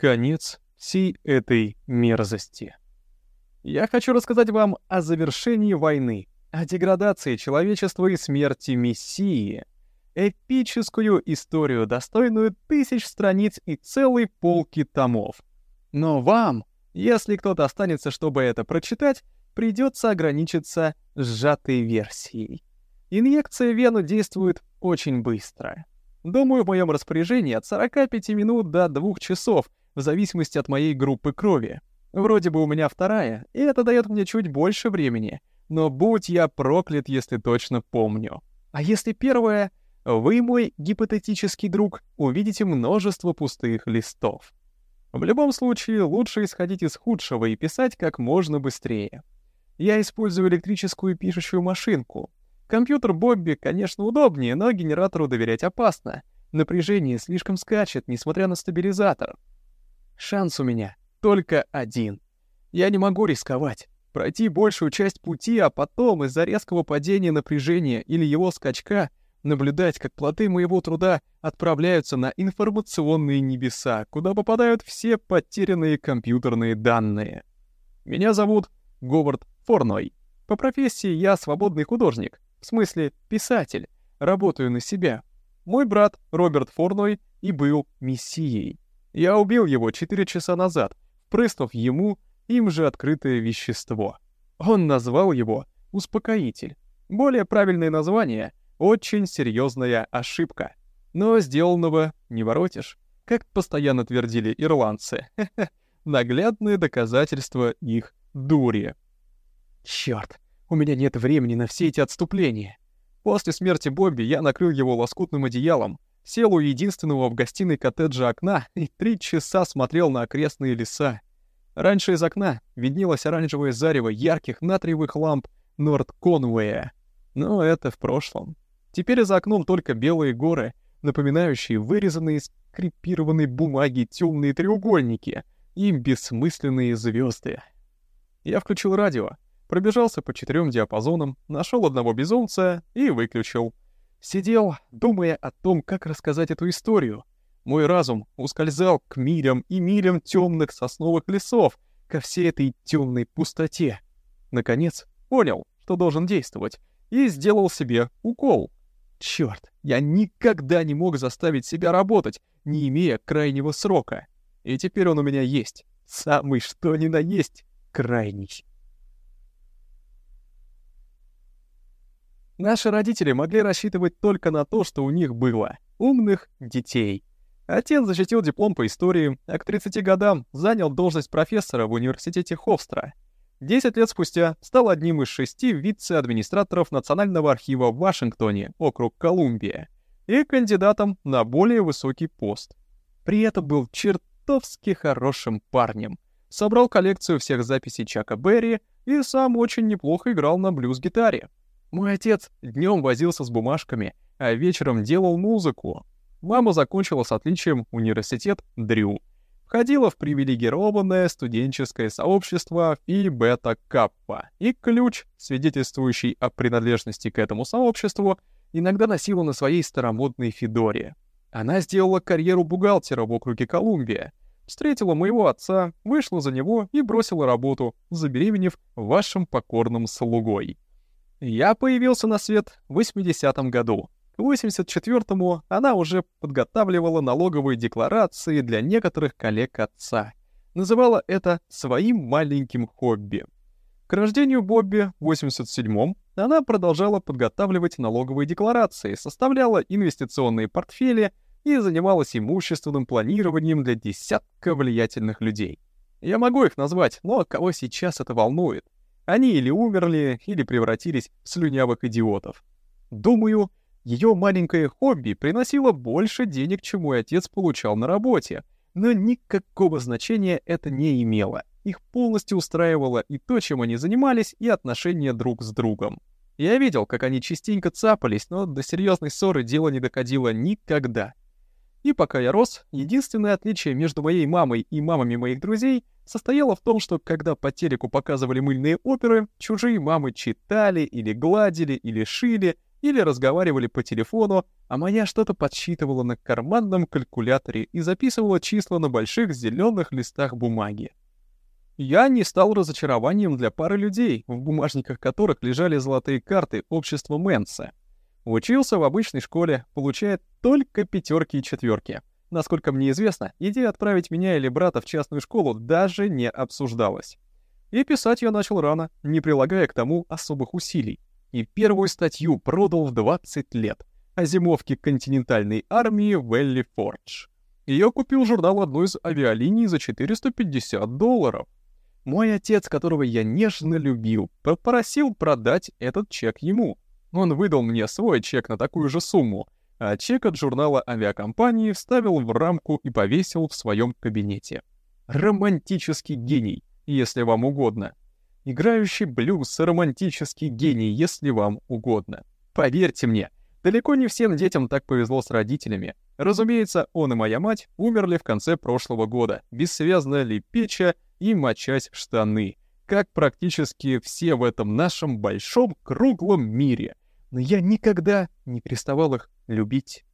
конец всей этой мерзости. Я хочу рассказать вам о завершении войны, о деградации человечества и смерти Мессии. Эпическую историю, достойную тысяч страниц и целой полки томов. Но вам, если кто-то останется, чтобы это прочитать, придется ограничиться сжатой версией. Инъекция вену действует очень быстро. Думаю, в моем распоряжении от 45 минут до 2 часов, в зависимости от моей группы крови. Вроде бы у меня вторая, и это дает мне чуть больше времени. Но будь я проклят, если точно помню. А если первая, вы, мой гипотетический друг, увидите множество пустых листов. В любом случае, лучше исходить из худшего и писать как можно быстрее. Я использую электрическую пишущую машинку. Компьютер Бобби, конечно, удобнее, но генератору доверять опасно. Напряжение слишком скачет, несмотря на стабилизатор. Шанс у меня только один. Я не могу рисковать. Пройти большую часть пути, а потом из-за резкого падения напряжения или его скачка наблюдать, как плоды моего труда отправляются на информационные небеса, куда попадают все потерянные компьютерные данные. Меня зовут Говард Форной. По профессии я свободный художник, в смысле писатель, работаю на себя. Мой брат Роберт Форной и был мессией. Я убил его 4 часа назад, впрыснув ему им же открытое вещество. Он назвал его «успокоитель». Более правильное название — очень серьезная ошибка. Но сделанного не воротишь, как постоянно твердили ирландцы. Наглядное доказательство их дури. Чёрт, у меня нет времени на все эти отступления. После смерти Бобби я накрыл его лоскутным одеялом, сел у единственного в гостиной коттеджа окна и три часа смотрел на окрестные леса. Раньше из окна виднелось оранжевое зарево ярких натриевых ламп Норд Конуэя. Но это в прошлом. Теперь за окном только белые горы, напоминающие вырезанные из крепированной бумаги темные треугольники и бессмысленные звезды. Я включил радио, пробежался по четырем диапазонам, нашел одного безумца и выключил. Сидел, думая о том, как рассказать эту историю. Мой разум ускользал к милям и милям темных сосновых лесов, ко всей этой темной пустоте. Наконец, понял, что должен действовать, и сделал себе укол — Черт, я никогда не мог заставить себя работать, не имея крайнего срока. И теперь он у меня есть. Самый что ни на есть крайний. Наши родители могли рассчитывать только на то, что у них было — умных детей. Отец защитил диплом по истории, а к 30 годам занял должность профессора в университете Ховстра — Десять лет спустя стал одним из шести вице-администраторов Национального архива в Вашингтоне, округ Колумбия, и кандидатом на более высокий пост. При этом был чертовски хорошим парнем. Собрал коллекцию всех записей Чака Берри и сам очень неплохо играл на блюз-гитаре. Мой отец днем возился с бумажками, а вечером делал музыку. Мама закончила с отличием университет Дрю входила в привилегированное студенческое сообщество Фи Бета Каппа, и ключ, свидетельствующий о принадлежности к этому сообществу, иногда носила на своей старомодной Федоре. Она сделала карьеру бухгалтера в округе Колумбия, встретила моего отца, вышла за него и бросила работу, забеременев вашим покорным слугой. Я появился на свет в 80-м году, к 84-му она уже подготавливала налоговые декларации для некоторых коллег отца. Называла это своим маленьким хобби. К рождению Бобби в 87-м она продолжала подготавливать налоговые декларации, составляла инвестиционные портфели и занималась имущественным планированием для десятка влиятельных людей. Я могу их назвать, но кого сейчас это волнует? Они или умерли, или превратились в слюнявых идиотов. Думаю, ее маленькое хобби приносило больше денег, чем мой отец получал на работе, но никакого значения это не имело. Их полностью устраивало и то, чем они занимались, и отношения друг с другом. Я видел, как они частенько цапались, но до серьезной ссоры дело не доходило никогда. И пока я рос, единственное отличие между моей мамой и мамами моих друзей состояло в том, что когда по телеку показывали мыльные оперы, чужие мамы читали или гладили или шили, или разговаривали по телефону, а моя что-то подсчитывала на карманном калькуляторе и записывала числа на больших зеленых листах бумаги. Я не стал разочарованием для пары людей, в бумажниках которых лежали золотые карты общества Мэнса. Учился в обычной школе, получая только пятерки и четверки. Насколько мне известно, идея отправить меня или брата в частную школу даже не обсуждалась. И писать я начал рано, не прилагая к тому особых усилий. И первую статью продал в 20 лет о зимовке континентальной армии Велли Фордж. Ее купил журнал одной из авиалиний за 450 долларов. Мой отец, которого я нежно любил, попросил продать этот чек ему. Он выдал мне свой чек на такую же сумму, а чек от журнала авиакомпании вставил в рамку и повесил в своем кабинете. Романтический гений, если вам угодно. Играющий блюз — романтический гений, если вам угодно. Поверьте мне, далеко не всем детям так повезло с родителями. Разумеется, он и моя мать умерли в конце прошлого года, бессвязно лепеча и мочась штаны, как практически все в этом нашем большом круглом мире. Но я никогда не переставал их любить.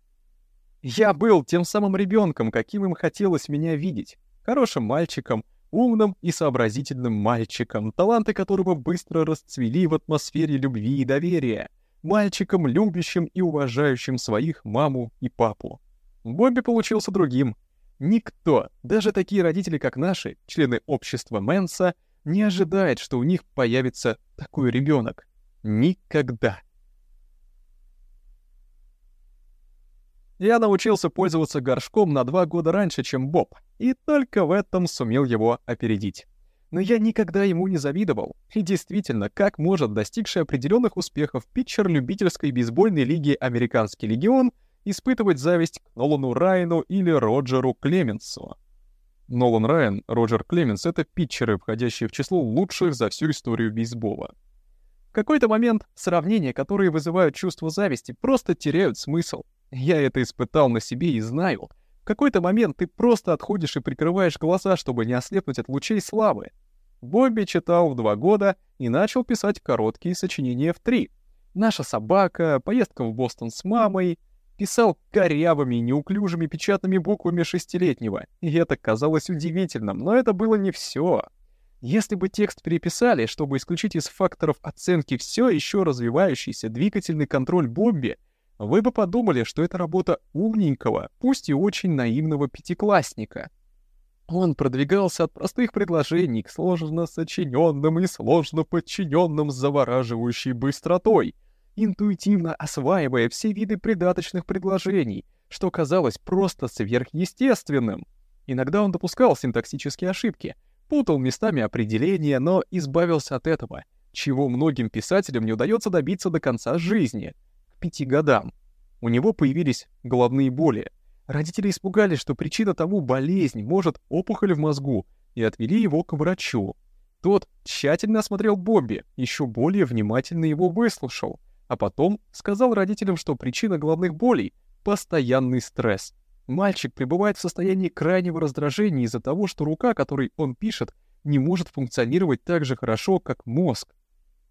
Я был тем самым ребенком, каким им хотелось меня видеть. Хорошим мальчиком, умным и сообразительным мальчиком, таланты которого быстро расцвели в атмосфере любви и доверия. Мальчиком, любящим и уважающим своих маму и папу. Бобби получился другим, Никто, даже такие родители, как наши, члены общества Мэнса, не ожидает, что у них появится такой ребенок. Никогда. Я научился пользоваться горшком на два года раньше, чем Боб, и только в этом сумел его опередить. Но я никогда ему не завидовал. И действительно, как может достигший определенных успехов питчер любительской бейсбольной лиги «Американский легион» испытывать зависть к Нолану Райану или Роджеру Клеменсу. Нолан Райан, Роджер Клеменс — это питчеры, входящие в число лучших за всю историю бейсбола. В какой-то момент сравнения, которые вызывают чувство зависти, просто теряют смысл. Я это испытал на себе и знаю. В какой-то момент ты просто отходишь и прикрываешь глаза, чтобы не ослепнуть от лучей славы. Бобби читал в два года и начал писать короткие сочинения в три. «Наша собака», «Поездка в Бостон с мамой», писал корявыми, неуклюжими печатными буквами шестилетнего, и это казалось удивительным, но это было не все. Если бы текст переписали, чтобы исключить из факторов оценки все еще развивающийся двигательный контроль Бобби, вы бы подумали, что это работа умненького, пусть и очень наивного пятиклассника. Он продвигался от простых предложений к сложно сочиненным и сложно подчиненным с завораживающей быстротой — интуитивно осваивая все виды придаточных предложений, что казалось просто сверхъестественным. Иногда он допускал синтаксические ошибки, путал местами определения, но избавился от этого, чего многим писателям не удается добиться до конца жизни, пяти годам. У него появились головные боли. Родители испугались, что причина тому болезнь, может, опухоль в мозгу, и отвели его к врачу. Тот тщательно осмотрел Бобби, еще более внимательно его выслушал, а потом сказал родителям, что причина головных болей — постоянный стресс. Мальчик пребывает в состоянии крайнего раздражения из-за того, что рука, которой он пишет, не может функционировать так же хорошо, как мозг.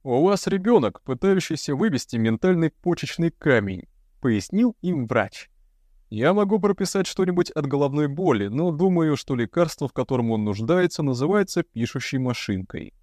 «У вас ребенок, пытающийся вывести ментальный почечный камень», — пояснил им врач. «Я могу прописать что-нибудь от головной боли, но думаю, что лекарство, в котором он нуждается, называется пишущей машинкой».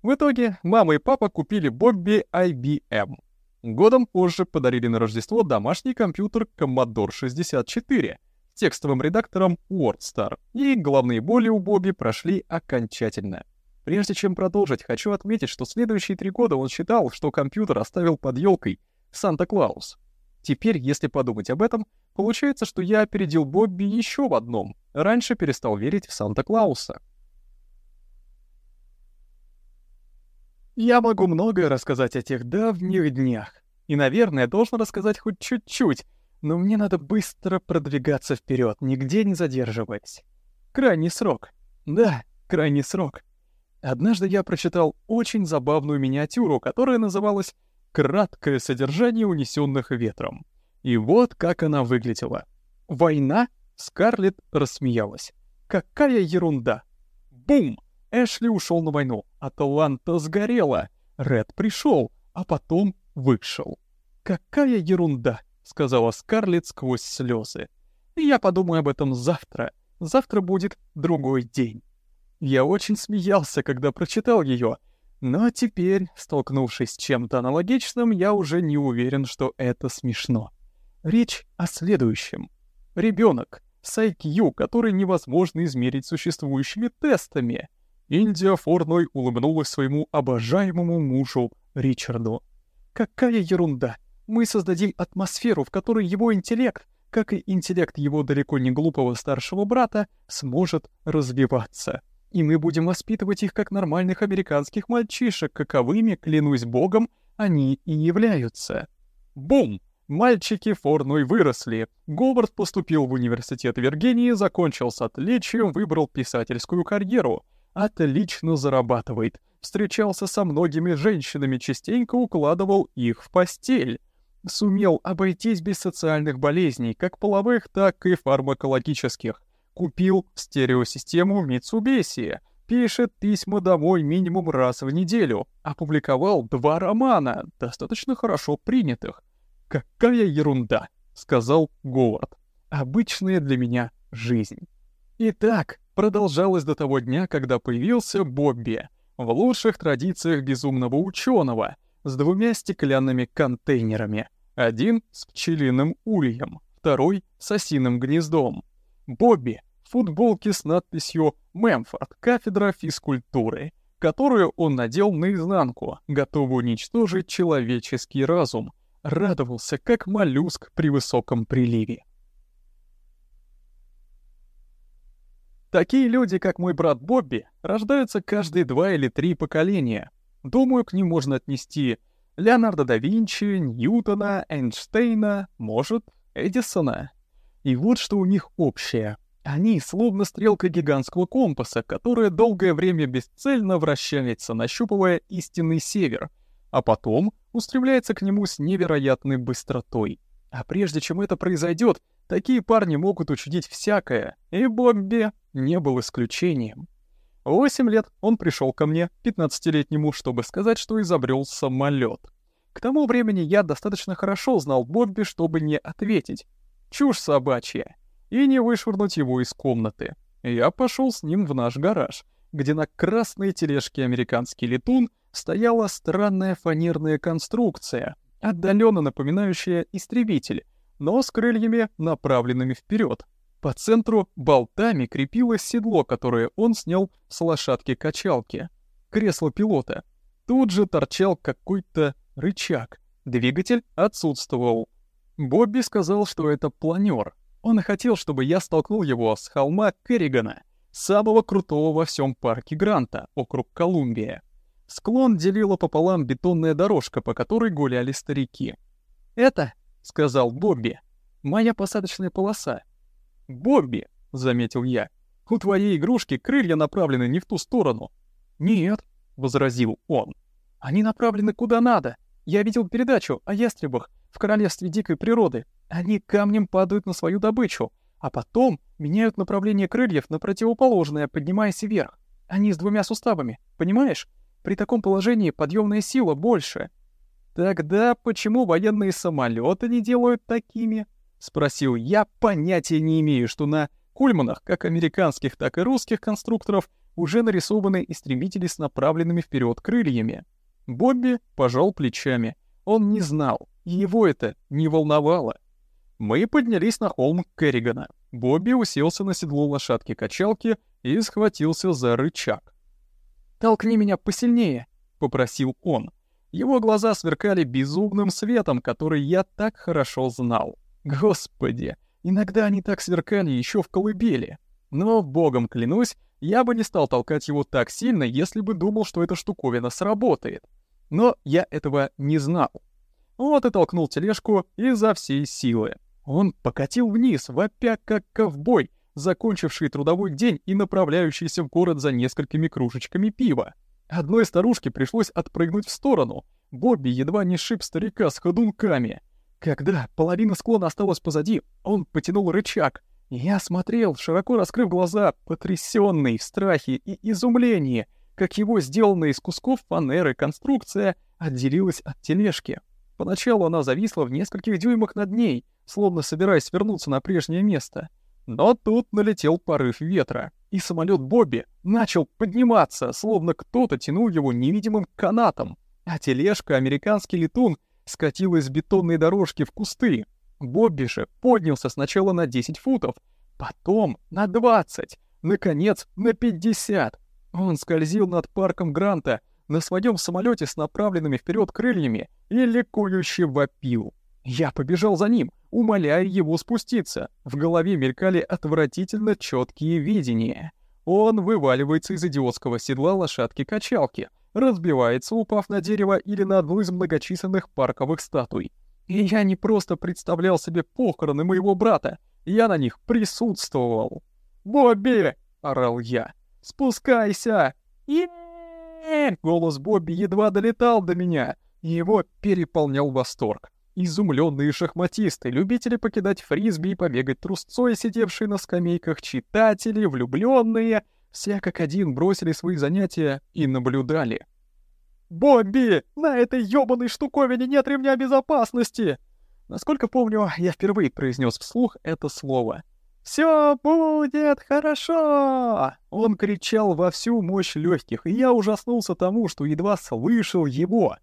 В итоге мама и папа купили Бобби IBM — Годом позже подарили на Рождество домашний компьютер Commodore 64 с текстовым редактором WordStar, и главные боли у Бобби прошли окончательно. Прежде чем продолжить, хочу отметить, что следующие три года он считал, что компьютер оставил под елкой Санта-Клаус. Теперь, если подумать об этом, получается, что я опередил Бобби еще в одном. Раньше перестал верить в Санта-Клауса. Я могу многое рассказать о тех давних днях. И, наверное, должен рассказать хоть чуть-чуть, но мне надо быстро продвигаться вперед, нигде не задерживаясь. Крайний срок. Да, крайний срок. Однажды я прочитал очень забавную миниатюру, которая называлась «Краткое содержание унесенных ветром». И вот как она выглядела. «Война?» — Скарлетт рассмеялась. «Какая ерунда!» Бум! Эшли ушел на войну, Атланта сгорела, Ред пришел, а потом вышел. «Какая ерунда!» — сказала Скарлетт сквозь слезы. «Я подумаю об этом завтра. Завтра будет другой день». Я очень смеялся, когда прочитал ее, но теперь, столкнувшись с чем-то аналогичным, я уже не уверен, что это смешно. Речь о следующем. Ребенок с IQ, который невозможно измерить существующими тестами. Индия Форной улыбнулась своему обожаемому мужу Ричарду. «Какая ерунда! Мы создадим атмосферу, в которой его интеллект, как и интеллект его далеко не глупого старшего брата, сможет развиваться» и мы будем воспитывать их как нормальных американских мальчишек, каковыми, клянусь богом, они и являются. Бум! Мальчики Форной выросли. Говард поступил в университет Виргинии, закончил с отличием, выбрал писательскую карьеру. Отлично зарабатывает. Встречался со многими женщинами, частенько укладывал их в постель. Сумел обойтись без социальных болезней, как половых, так и фармакологических. Купил стереосистему Mitsubishi, пишет письма домой минимум раз в неделю, опубликовал два романа, достаточно хорошо принятых. «Какая ерунда!» — сказал Говард. «Обычная для меня жизнь». И так продолжалось до того дня, когда появился Бобби, в лучших традициях безумного ученого, с двумя стеклянными контейнерами. Один с пчелиным ульем, второй с осиным гнездом. Бобби футболке с надписью «Мемфорд. Кафедра физкультуры», которую он надел наизнанку, готовый уничтожить человеческий разум, радовался как моллюск при высоком приливе. Такие люди, как мой брат Бобби, рождаются каждые два или три поколения. Думаю, к ним можно отнести Леонардо да Винчи, Ньютона, Эйнштейна, может, Эдисона. И вот что у них общее — они словно стрелка гигантского компаса, которая долгое время бесцельно вращается, нащупывая истинный север, а потом устремляется к нему с невероятной быстротой. А прежде чем это произойдет, такие парни могут учудить всякое, и Бобби не был исключением. В 8 лет он пришел ко мне, 15-летнему, чтобы сказать, что изобрел самолет. К тому времени я достаточно хорошо знал Бобби, чтобы не ответить. Чушь собачья и не вышвырнуть его из комнаты. Я пошел с ним в наш гараж, где на красной тележке американский летун стояла странная фанерная конструкция, отдаленно напоминающая истребитель, но с крыльями, направленными вперед. По центру болтами крепилось седло, которое он снял с лошадки-качалки. Кресло пилота. Тут же торчал какой-то рычаг. Двигатель отсутствовал. Бобби сказал, что это планер, он хотел, чтобы я столкнул его с холма Керригана, самого крутого во всем парке Гранта, округ Колумбия. Склон делила пополам бетонная дорожка, по которой гуляли старики. «Это», — сказал Бобби, — «моя посадочная полоса». «Бобби», — заметил я, — «у твоей игрушки крылья направлены не в ту сторону». «Нет», — возразил он, — «они направлены куда надо. Я видел передачу о ястребах в королевстве дикой природы. Они камнем падают на свою добычу, а потом меняют направление крыльев на противоположное, поднимаясь вверх. Они с двумя суставами, понимаешь? При таком положении подъемная сила больше. Тогда почему военные самолеты не делают такими? Спросил я, понятия не имею, что на кульманах, как американских, так и русских конструкторов, уже нарисованы истребители с направленными вперед крыльями. Бобби пожал плечами. Он не знал, его это не волновало. Мы поднялись на холм Керригана. Бобби уселся на седло лошадки-качалки и схватился за рычаг. «Толкни меня посильнее», — попросил он. Его глаза сверкали безумным светом, который я так хорошо знал. Господи, иногда они так сверкали еще в колыбели. Но, богом клянусь, я бы не стал толкать его так сильно, если бы думал, что эта штуковина сработает. Но я этого не знал. Вот и толкнул тележку изо всей силы. Он покатил вниз, вопя как ковбой, закончивший трудовой день и направляющийся в город за несколькими кружечками пива. Одной старушке пришлось отпрыгнуть в сторону. Бобби едва не шип старика с ходунками. Когда половина склона осталась позади, он потянул рычаг. Я смотрел, широко раскрыв глаза, потрясённый в страхе и изумлении, как его сделанная из кусков фанеры конструкция отделилась от тележки. Поначалу она зависла в нескольких дюймах над ней, словно собираясь вернуться на прежнее место. Но тут налетел порыв ветра, и самолет Бобби начал подниматься, словно кто-то тянул его невидимым канатом, а тележка «Американский летун» скатилась с бетонной дорожки в кусты. Бобби же поднялся сначала на 10 футов, потом на 20, наконец на 50. Он скользил над парком Гранта, на своем самолете с направленными вперед крыльями и ликующе вопил. Я побежал за ним, умоляя его спуститься. В голове мелькали отвратительно четкие видения. Он вываливается из идиотского седла лошадки-качалки, разбивается, упав на дерево или на одну из многочисленных парковых статуй. И я не просто представлял себе похороны моего брата, я на них присутствовал. «Бобби!» — орал я. «Спускайся!» и Голос Бобби едва долетал до меня, и его переполнял восторг. Изумленные шахматисты, любители покидать фрисби и побегать трусцой, сидевшие на скамейках, читатели, влюбленные, все как один бросили свои занятия и наблюдали. «Бобби, на этой ёбаной штуковине нет ремня безопасности!» Насколько помню, я впервые произнес вслух это слово — «Все будет хорошо!» Он кричал во всю мощь легких, и я ужаснулся тому, что едва слышал его.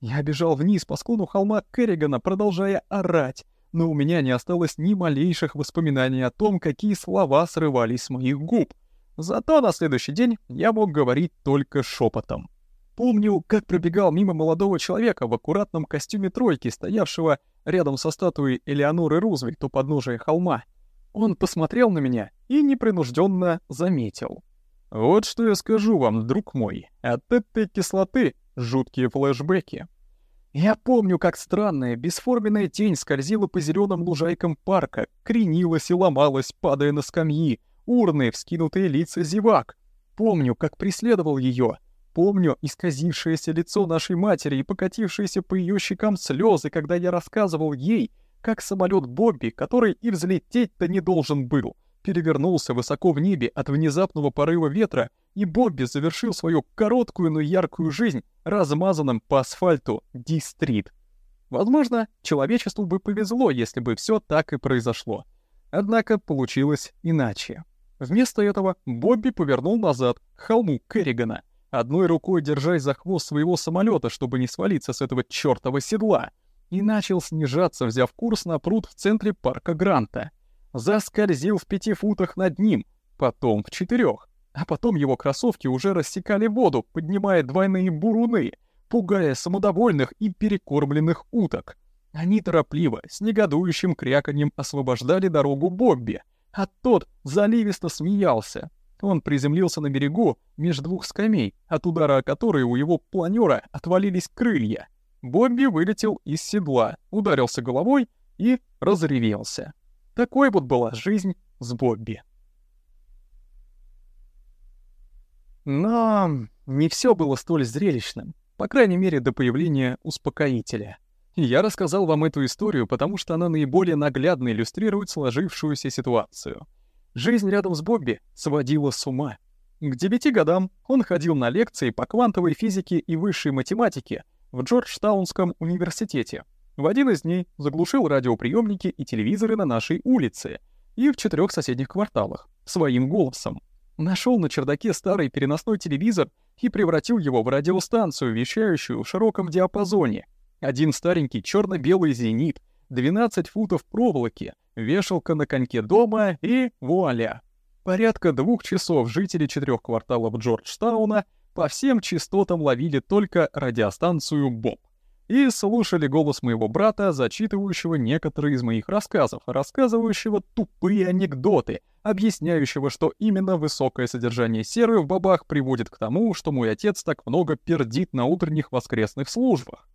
Я бежал вниз по склону холма Керригана, продолжая орать, но у меня не осталось ни малейших воспоминаний о том, какие слова срывались с моих губ. Зато на следующий день я мог говорить только шепотом. Помню, как пробегал мимо молодого человека в аккуратном костюме тройки, стоявшего рядом со статуей Элеоноры Рузвельт у подножия холма. Он посмотрел на меня и непринужденно заметил. «Вот что я скажу вам, друг мой, от этой кислоты жуткие флешбеки». Я помню, как странная, бесформенная тень скользила по зеленым лужайкам парка, кренилась и ломалась, падая на скамьи, урны, вскинутые лица зевак. Помню, как преследовал ее. Помню исказившееся лицо нашей матери и покатившиеся по ее щекам слезы, когда я рассказывал ей, как самолет Бобби, который и взлететь-то не должен был, перевернулся высоко в небе от внезапного порыва ветра, и Бобби завершил свою короткую, но яркую жизнь размазанным по асфальту Ди-стрит. Возможно, человечеству бы повезло, если бы все так и произошло. Однако получилось иначе. Вместо этого Бобби повернул назад, к холму Керригана, одной рукой держась за хвост своего самолета, чтобы не свалиться с этого чёртова седла — и начал снижаться, взяв курс на пруд в центре парка Гранта. Заскользил в пяти футах над ним, потом в четырех, а потом его кроссовки уже рассекали воду, поднимая двойные буруны, пугая самодовольных и перекормленных уток. Они торопливо, с негодующим кряканьем освобождали дорогу Бобби, а тот заливисто смеялся. Он приземлился на берегу между двух скамей, от удара о которые у его планера отвалились крылья. Бобби вылетел из седла, ударился головой и разревелся. Такой вот была жизнь с Бобби. Но не все было столь зрелищным, по крайней мере до появления успокоителя. Я рассказал вам эту историю, потому что она наиболее наглядно иллюстрирует сложившуюся ситуацию. Жизнь рядом с Бобби сводила с ума. К девяти годам он ходил на лекции по квантовой физике и высшей математике в Джорджтаунском университете. В один из дней заглушил радиоприемники и телевизоры на нашей улице и в четырех соседних кварталах своим голосом. Нашел на чердаке старый переносной телевизор и превратил его в радиостанцию, вещающую в широком диапазоне. Один старенький черно белый «Зенит», 12 футов проволоки, вешалка на коньке дома и вуаля. Порядка двух часов жители четырех кварталов Джорджтауна по всем частотам ловили только радиостанцию «Боб» и слушали голос моего брата, зачитывающего некоторые из моих рассказов, рассказывающего тупые анекдоты, объясняющего, что именно высокое содержание серы в бобах приводит к тому, что мой отец так много пердит на утренних воскресных службах.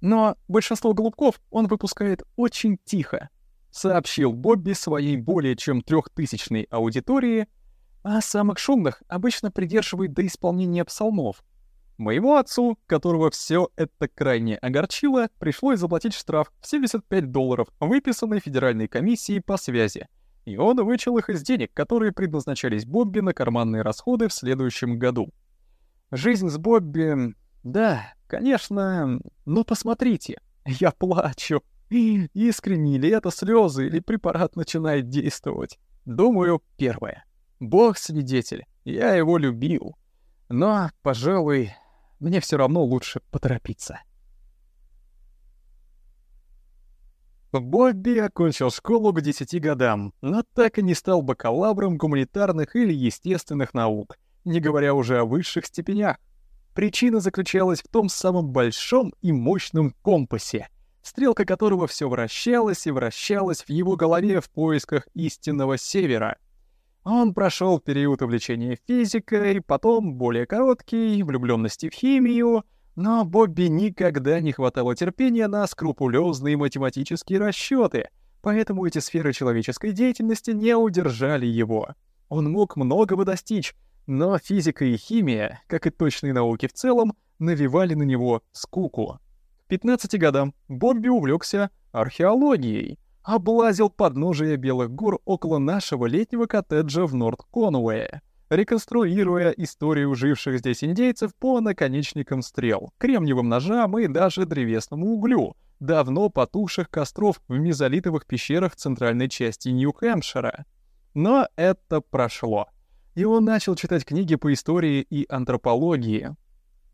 Но большинство голубков он выпускает очень тихо, сообщил Бобби своей более чем трехтысячной аудитории — а самых шумных обычно придерживает до исполнения псалмов. Моему отцу, которого все это крайне огорчило, пришлось заплатить штраф в 75 долларов, выписанный Федеральной комиссией по связи, и он вычел их из денег, которые предназначались Бобби на карманные расходы в следующем году. Жизнь с Бобби... Да, конечно, но посмотрите, Я плачу. Искренне ли это слезы, или препарат начинает действовать? Думаю, первое. Бог свидетель, я его любил. Но, пожалуй, мне все равно лучше поторопиться. Бобби окончил школу к 10 годам, но так и не стал бакалавром гуманитарных или естественных наук, не говоря уже о высших степенях. Причина заключалась в том самом большом и мощном компасе, стрелка которого все вращалась и вращалась в его голове в поисках истинного севера. Он прошел период увлечения физикой, потом более короткий, влюбленности в химию, но Бобби никогда не хватало терпения на скрупулезные математические расчеты, поэтому эти сферы человеческой деятельности не удержали его. Он мог многого достичь, но физика и химия, как и точные науки в целом, навевали на него скуку. К 15 годам Бобби увлекся археологией, облазил подножие Белых гор около нашего летнего коттеджа в Норт-Конуэе — реконструируя историю живших здесь индейцев по наконечникам стрел, кремниевым ножам и даже древесному углю, давно потухших костров в мезолитовых пещерах центральной части Нью-Хэмпшира. Но это прошло, и он начал читать книги по истории и антропологии.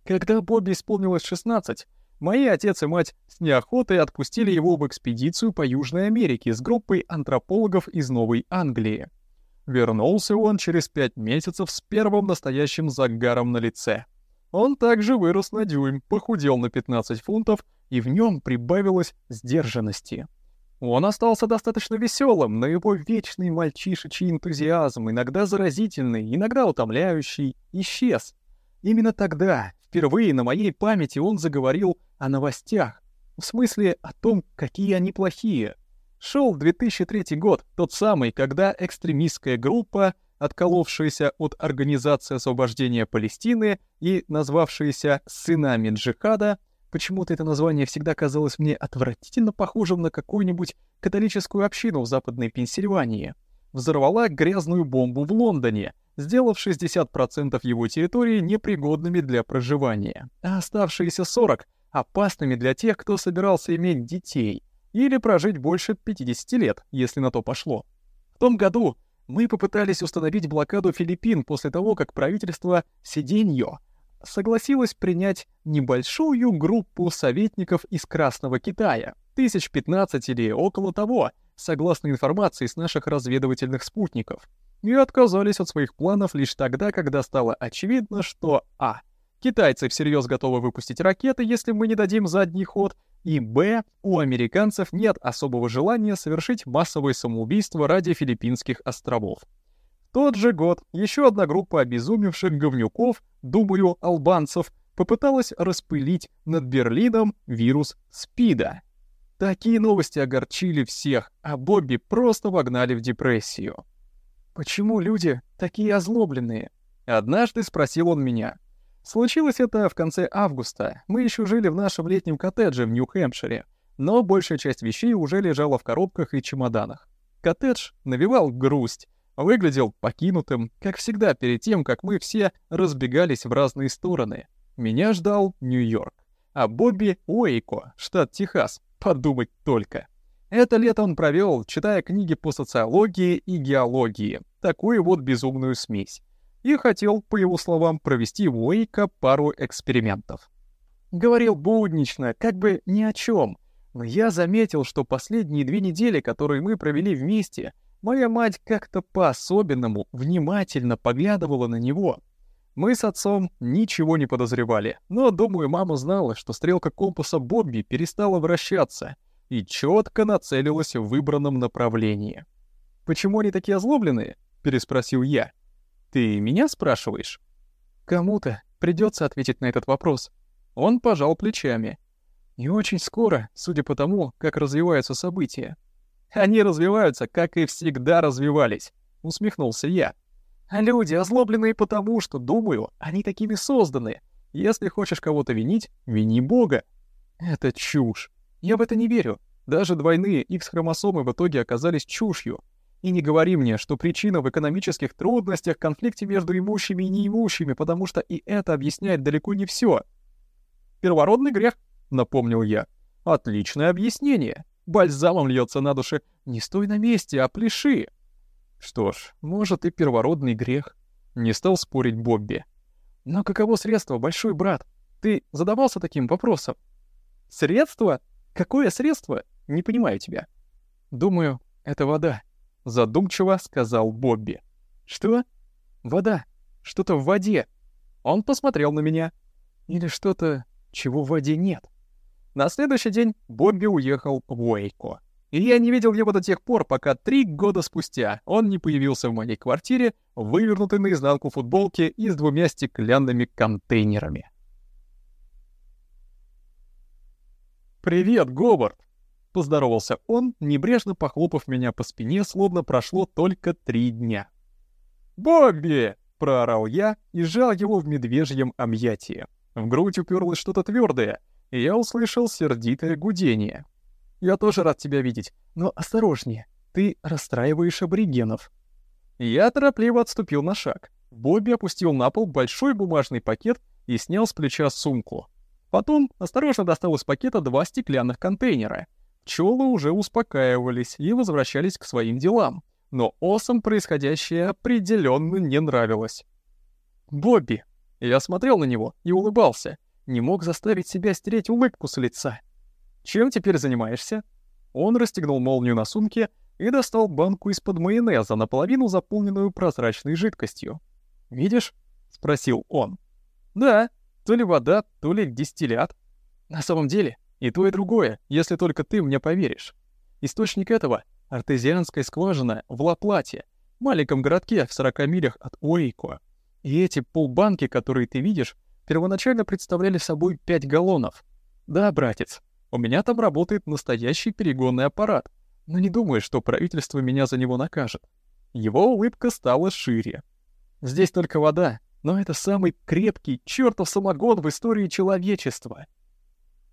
Когда Бобби исполнилось 16, мои отец и мать с неохотой отпустили его в экспедицию по Южной Америке с группой антропологов из Новой Англии. Вернулся он через пять месяцев с первым настоящим загаром на лице. Он также вырос на дюйм, похудел на 15 фунтов, и в нем прибавилось сдержанности. Он остался достаточно веселым, но его вечный мальчишечий энтузиазм, иногда заразительный, иногда утомляющий, исчез. Именно тогда, впервые на моей памяти, он заговорил о новостях, в смысле о том, какие они плохие — Шел 2003 год, тот самый, когда экстремистская группа, отколовшаяся от Организации освобождения Палестины и назвавшаяся «Сынами джихада», почему-то это название всегда казалось мне отвратительно похожим на какую-нибудь католическую общину в Западной Пенсильвании, взорвала грязную бомбу в Лондоне, сделав 60% его территории непригодными для проживания, а оставшиеся 40% опасными для тех, кто собирался иметь детей, или прожить больше 50 лет, если на то пошло. В том году мы попытались установить блокаду Филиппин после того, как правительство Сиденьо согласилось принять небольшую группу советников из Красного Китая, тысяч 15 или около того, согласно информации с наших разведывательных спутников, и отказались от своих планов лишь тогда, когда стало очевидно, что а. Китайцы всерьез готовы выпустить ракеты, если мы не дадим задний ход, и б. у американцев нет особого желания совершить массовое самоубийство ради Филиппинских островов. Тот же год еще одна группа обезумевших говнюков, думаю, албанцев, попыталась распылить над Берлином вирус СПИДа. Такие новости огорчили всех, а Бобби просто вогнали в депрессию. «Почему люди такие озлобленные?» Однажды спросил он меня. Случилось это в конце августа. Мы еще жили в нашем летнем коттедже в Нью-Хэмпшире, но большая часть вещей уже лежала в коробках и чемоданах. Коттедж навевал грусть, выглядел покинутым, как всегда перед тем, как мы все разбегались в разные стороны. Меня ждал Нью-Йорк, а Бобби — Уэйко, штат Техас, подумать только. Это лето он провел, читая книги по социологии и геологии, такую вот безумную смесь и хотел, по его словам, провести в Уэйка пару экспериментов. Говорил буднично, как бы ни о чем, но я заметил, что последние две недели, которые мы провели вместе, моя мать как-то по-особенному внимательно поглядывала на него. Мы с отцом ничего не подозревали, но, думаю, мама знала, что стрелка компаса Бобби перестала вращаться и четко нацелилась в выбранном направлении. «Почему они такие озлобленные?» — переспросил я. Ты меня спрашиваешь? Кому-то придется ответить на этот вопрос. Он пожал плечами. И очень скоро, судя по тому, как развиваются события. Они развиваются, как и всегда развивались, усмехнулся я. А люди озлобленные потому, что, думаю, они такими созданы. Если хочешь кого-то винить, вини Бога. Это чушь. Я в это не верю. Даже двойные X-хромосомы в итоге оказались чушью. И не говори мне, что причина в экономических трудностях, конфликте между имущими и неимущими, потому что и это объясняет далеко не все. «Первородный грех», — напомнил я. Отличное объяснение. Бальзамом льется на душе. Не стой на месте, а пляши. Что ж, может и первородный грех. Не стал спорить Бобби. Но каково средство, большой брат? Ты задавался таким вопросом? Средство? Какое средство? Не понимаю тебя. Думаю, это вода. Задумчиво сказал Бобби. Что? Вода. Что-то в воде. Он посмотрел на меня. Или что-то, чего в воде нет. На следующий день Бобби уехал в Уэйко. И я не видел его до тех пор, пока три года спустя он не появился в моей квартире, вывернутый наизнанку футболки и с двумя стеклянными контейнерами. «Привет, Говард!» — поздоровался он, небрежно похлопав меня по спине, словно прошло только три дня. «Бобби!» — проорал я и сжал его в медвежьем объятии. В грудь уперлось что-то твердое, и я услышал сердитое гудение. «Я тоже рад тебя видеть, но осторожнее, ты расстраиваешь аборигенов». Я торопливо отступил на шаг. Бобби опустил на пол большой бумажный пакет и снял с плеча сумку. Потом осторожно достал из пакета два стеклянных контейнера. Пчелы уже успокаивались и возвращались к своим делам, но осам происходящее определенно не нравилось. «Бобби!» Я смотрел на него и улыбался, не мог заставить себя стереть улыбку с лица. Чем теперь занимаешься?» Он расстегнул молнию на сумке и достал банку из-под майонеза, наполовину заполненную прозрачной жидкостью. «Видишь?» — спросил он. «Да, то ли вода, то ли дистиллят. На самом деле, и то, и другое, если только ты мне поверишь. Источник этого — артезианская скважина в Лаплате, маленьком городке в 40 милях от Уэйко. И эти полбанки, которые ты видишь, первоначально представляли собой 5 галлонов. Да, братец, у меня там работает настоящий перегонный аппарат, но не думаю, что правительство меня за него накажет. Его улыбка стала шире. Здесь только вода, но это самый крепкий чертов самогон в истории человечества.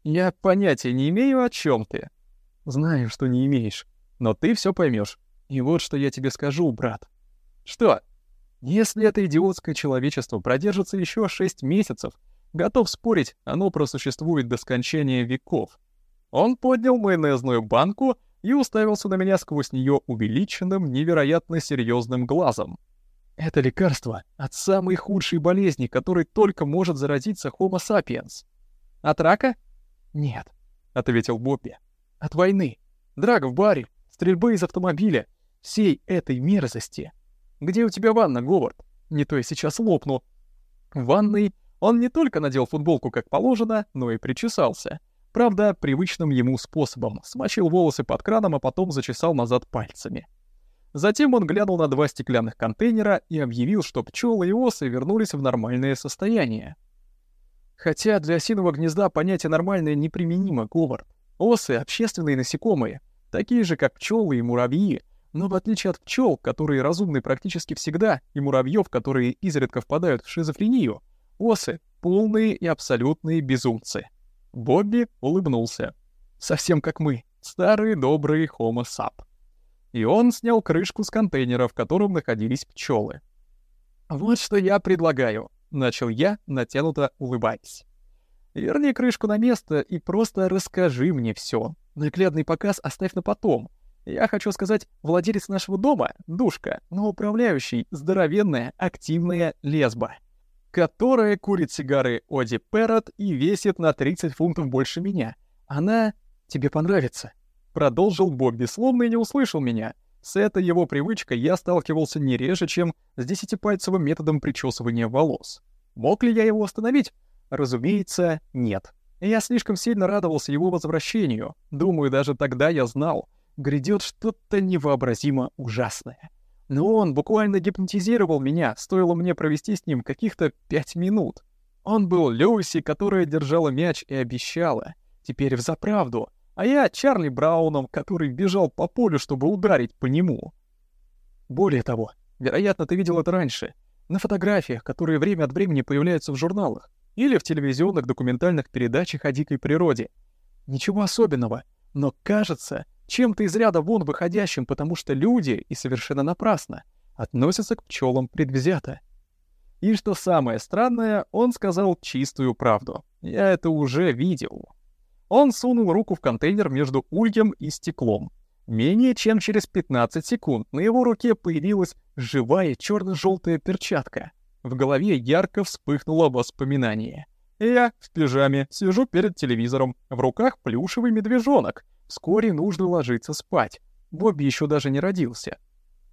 Я понятия не имею, о чем ты. Знаю, что не имеешь, но ты все поймешь. И вот что я тебе скажу, брат. Что? Если это идиотское человечество продержится еще шесть месяцев, готов спорить, оно просуществует до скончания веков. Он поднял майонезную банку и уставился на меня сквозь нее увеличенным, невероятно серьезным глазом. Это лекарство от самой худшей болезни, которой только может заразиться Homo sapiens. От рака? Нет, ответил Бобби. От войны. Драк в баре, стрельбы из автомобиля, всей этой мерзости. Где у тебя ванна, Говард? Не то я сейчас лопну. В ванной он не только надел футболку как положено, но и причесался — Правда, привычным ему способом. Смочил волосы под краном, а потом зачесал назад пальцами. Затем он глянул на два стеклянных контейнера и объявил, что пчелы и осы вернулись в нормальное состояние. Хотя для осиного гнезда понятие «нормальное» неприменимо, Говард. Осы — общественные насекомые, такие же, как пчелы и муравьи, но в отличие от пчел, которые разумны практически всегда, и муравьев, которые изредка впадают в шизофрению, осы — полные и абсолютные безумцы. Бобби улыбнулся. Совсем как мы, старые добрые Homo sap. И он снял крышку с контейнера, в котором находились пчелы. «Вот что я предлагаю», — начал я, натянуто улыбаясь. «Верни крышку на место и просто расскажи мне все. Наглядный показ оставь на потом. Я хочу сказать, владелец нашего дома — душка, но управляющий — здоровенная, активная лесба которая курит сигары Оди Перрот и весит на 30 фунтов больше меня. Она тебе понравится. Продолжил Бобби, словно и не услышал меня. С этой его привычкой я сталкивался не реже, чем с десятипальцевым методом причесывания волос. Мог ли я его остановить? Разумеется, нет. Я слишком сильно радовался его возвращению. Думаю, даже тогда я знал, грядет что-то невообразимо ужасное. Но он буквально гипнотизировал меня, стоило мне провести с ним каких-то пять минут. Он был Люси, которая держала мяч и обещала. Теперь взаправду. А я Чарли Брауном, который бежал по полю, чтобы ударить по нему. Более того, вероятно, ты видел это раньше. На фотографиях, которые время от времени появляются в журналах. Или в телевизионных документальных передачах о дикой природе. Ничего особенного. Но кажется, чем-то из ряда вон выходящим, потому что люди, и совершенно напрасно, относятся к пчелам предвзято. И что самое странное, он сказал чистую правду. Я это уже видел. Он сунул руку в контейнер между ульем и стеклом. Менее чем через 15 секунд на его руке появилась живая черно-желтая перчатка. В голове ярко вспыхнуло воспоминание. Я в пижаме сижу перед телевизором, в руках плюшевый медвежонок. Вскоре нужно ложиться спать. Бобби еще даже не родился.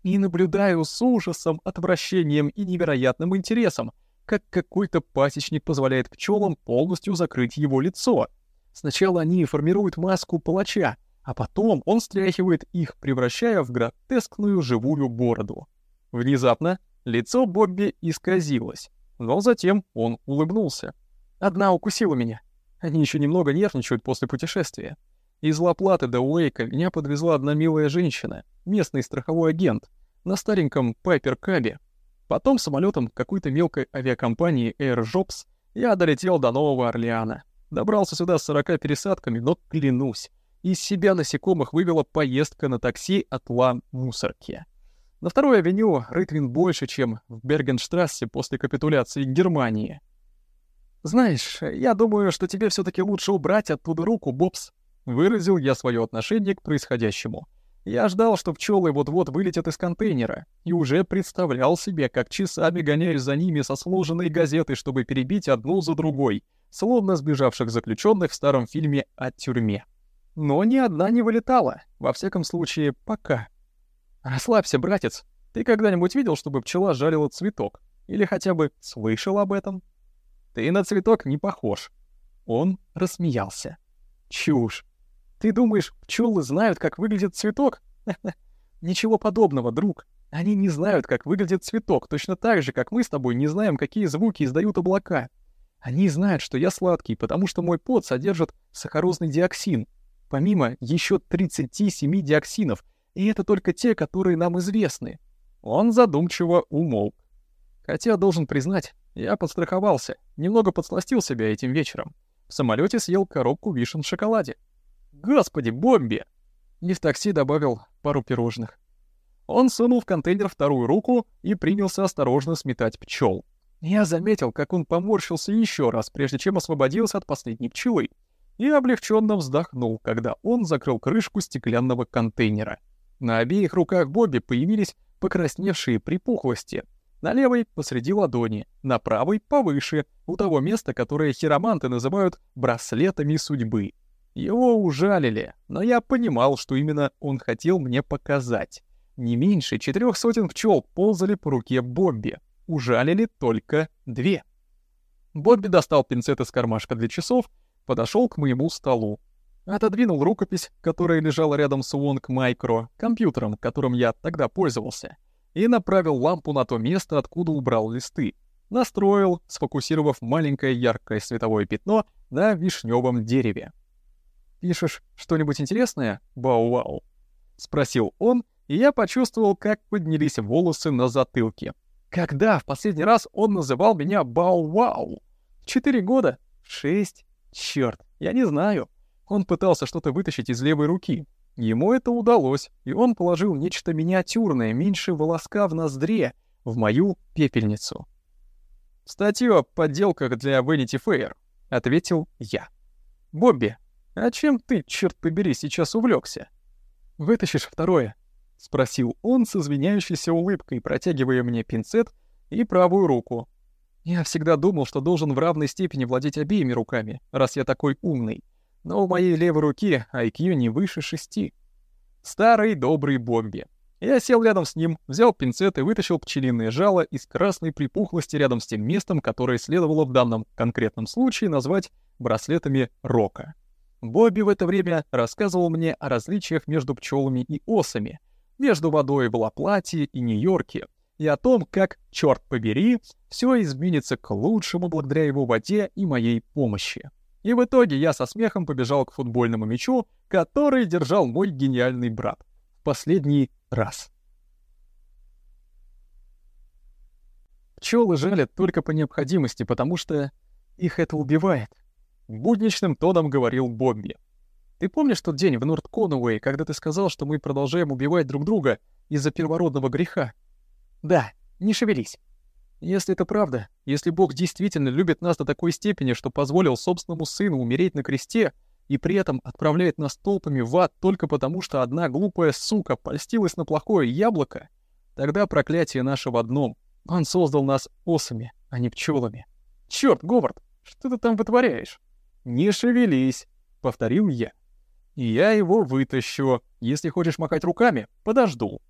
И наблюдаю с ужасом, отвращением и невероятным интересом, как какой-то пасечник позволяет пчелам полностью закрыть его лицо. Сначала они формируют маску палача, а потом он стряхивает их, превращая в гротескную живую бороду. Внезапно лицо Бобби исказилось, но затем он улыбнулся. Одна укусила меня. Они еще немного нервничают после путешествия. Из Лаплаты до Уэйка меня подвезла одна милая женщина, местный страховой агент, на стареньком Пайпер Кабе. Потом самолетом какой-то мелкой авиакомпании Air Jobs я долетел до Нового Орлеана. Добрался сюда с 40 пересадками, но клянусь, из себя насекомых вывела поездка на такси от Ла-Мусорки. На второй авеню рытвин больше, чем в Бергенштрассе после капитуляции Германии. «Знаешь, я думаю, что тебе все таки лучше убрать оттуда руку, Бобс», — выразил я свое отношение к происходящему. Я ждал, что пчелы вот-вот вылетят из контейнера, и уже представлял себе, как часами гоняюсь за ними со сложенной газетой, чтобы перебить одну за другой, словно сбежавших заключенных в старом фильме о тюрьме. Но ни одна не вылетала, во всяком случае, пока. Расслабься, братец. Ты когда-нибудь видел, чтобы пчела жарила цветок? Или хотя бы слышал об этом? Ты на цветок не похож. Он рассмеялся. Чушь. Ты думаешь, пчелы знают, как выглядит цветок? Ничего подобного, друг. Они не знают, как выглядит цветок, точно так же, как мы с тобой не знаем, какие звуки издают облака. Они знают, что я сладкий, потому что мой пот содержит сахарозный диоксин, помимо еще 37 диоксинов, и это только те, которые нам известны. Он задумчиво умолк. Хотя, должен признать, я подстраховался, немного подсластил себя этим вечером. В самолете съел коробку вишен в шоколаде. Господи, бомби! И в такси добавил пару пирожных. Он сунул в контейнер вторую руку и принялся осторожно сметать пчел. Я заметил, как он поморщился еще раз, прежде чем освободился от последней пчелы и облегченно вздохнул, когда он закрыл крышку стеклянного контейнера. На обеих руках Бобби появились покрасневшие припухлости. На левой — посреди ладони, на правой — повыше, у того места, которое хироманты называют «браслетами судьбы». Его ужалили, но я понимал, что именно он хотел мне показать. Не меньше четырех сотен пчел ползали по руке Бобби. Ужалили только две. Бобби достал пинцет из кармашка для часов подошел к моему столу. Отодвинул рукопись, которая лежала рядом с Wong Micro, компьютером, которым я тогда пользовался, и направил лампу на то место, откуда убрал листы. Настроил, сфокусировав маленькое яркое световое пятно на вишневом дереве. «Пишешь что-нибудь интересное, Бау-Вау?» — спросил он, и я почувствовал, как поднялись волосы на затылке. Когда в последний раз он называл меня Бау-Вау? Четыре года? Шесть? Черт, я не знаю. Он пытался что-то вытащить из левой руки. Ему это удалось, и он положил нечто миниатюрное, меньше волоска в ноздре, в мою пепельницу. «Статью о подделках для Vanity Fair», — ответил я. «Бобби, а чем ты, черт побери, сейчас увлекся? «Вытащишь второе?» — спросил он с извиняющейся улыбкой, протягивая мне пинцет и правую руку, я всегда думал, что должен в равной степени владеть обеими руками, раз я такой умный. Но у моей левой руки IQ не выше шести. Старый добрый Бомби. Я сел рядом с ним, взял пинцет и вытащил пчелиное жало из красной припухлости рядом с тем местом, которое следовало в данном конкретном случае назвать браслетами рока. Бобби в это время рассказывал мне о различиях между пчелами и осами, между водой в Ла-Плате и Нью-Йорке, и о том, как, черт побери, все изменится к лучшему благодаря его воде и моей помощи. И в итоге я со смехом побежал к футбольному мячу, который держал мой гениальный брат. Последний раз. Пчелы жалят только по необходимости, потому что их это убивает. Будничным тоном говорил Бобби. Ты помнишь тот день в Норт Конуэй, когда ты сказал, что мы продолжаем убивать друг друга из-за первородного греха? Да, не шевелись. Если это правда, если Бог действительно любит нас до такой степени, что позволил собственному сыну умереть на кресте, и при этом отправляет нас толпами в ад только потому, что одна глупая сука польстилась на плохое яблоко, тогда проклятие наше в одном. Он создал нас осами, а не пчелами. Черт, Говард, что ты там вытворяешь? Не шевелись, повторил я. И я его вытащу. Если хочешь махать руками, подожду.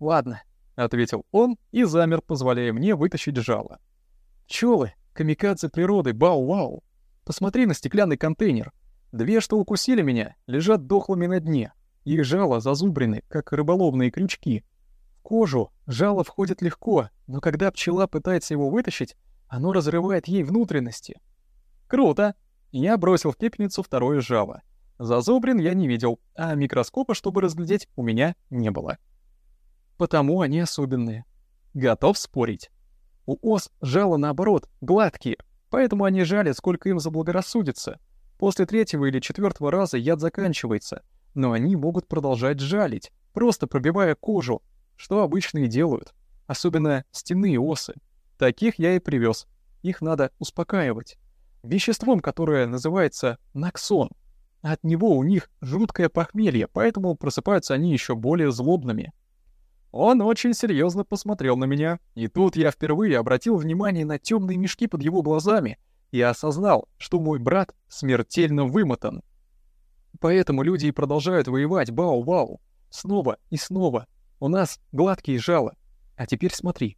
Ладно, ответил он и замер, позволяя мне вытащить жало. Пчелы, камикадзе природы, бау-вау. Посмотри на стеклянный контейнер. Две, что укусили меня, лежат дохлыми на дне. Их жало зазубрены, как рыболовные крючки. В кожу жало входит легко, но когда пчела пытается его вытащить, оно разрывает ей внутренности. Круто! Я бросил в пепельницу второе жало. Зазубрин я не видел, а микроскопа, чтобы разглядеть, у меня не было. Потому они особенные. Готов спорить. У ос жало наоборот, гладкие, поэтому они жалят, сколько им заблагорассудится. После третьего или четвертого раза яд заканчивается, но они могут продолжать жалить, просто пробивая кожу, что обычно и делают. Особенно стенные осы. Таких я и привез. Их надо успокаивать. Веществом, которое называется наксон. От него у них жуткое похмелье, поэтому просыпаются они еще более злобными. Он очень серьезно посмотрел на меня, и тут я впервые обратил внимание на темные мешки под его глазами и осознал, что мой брат смертельно вымотан. Поэтому люди и продолжают воевать, бау-бау, снова и снова. У нас гладкие жало. А теперь смотри.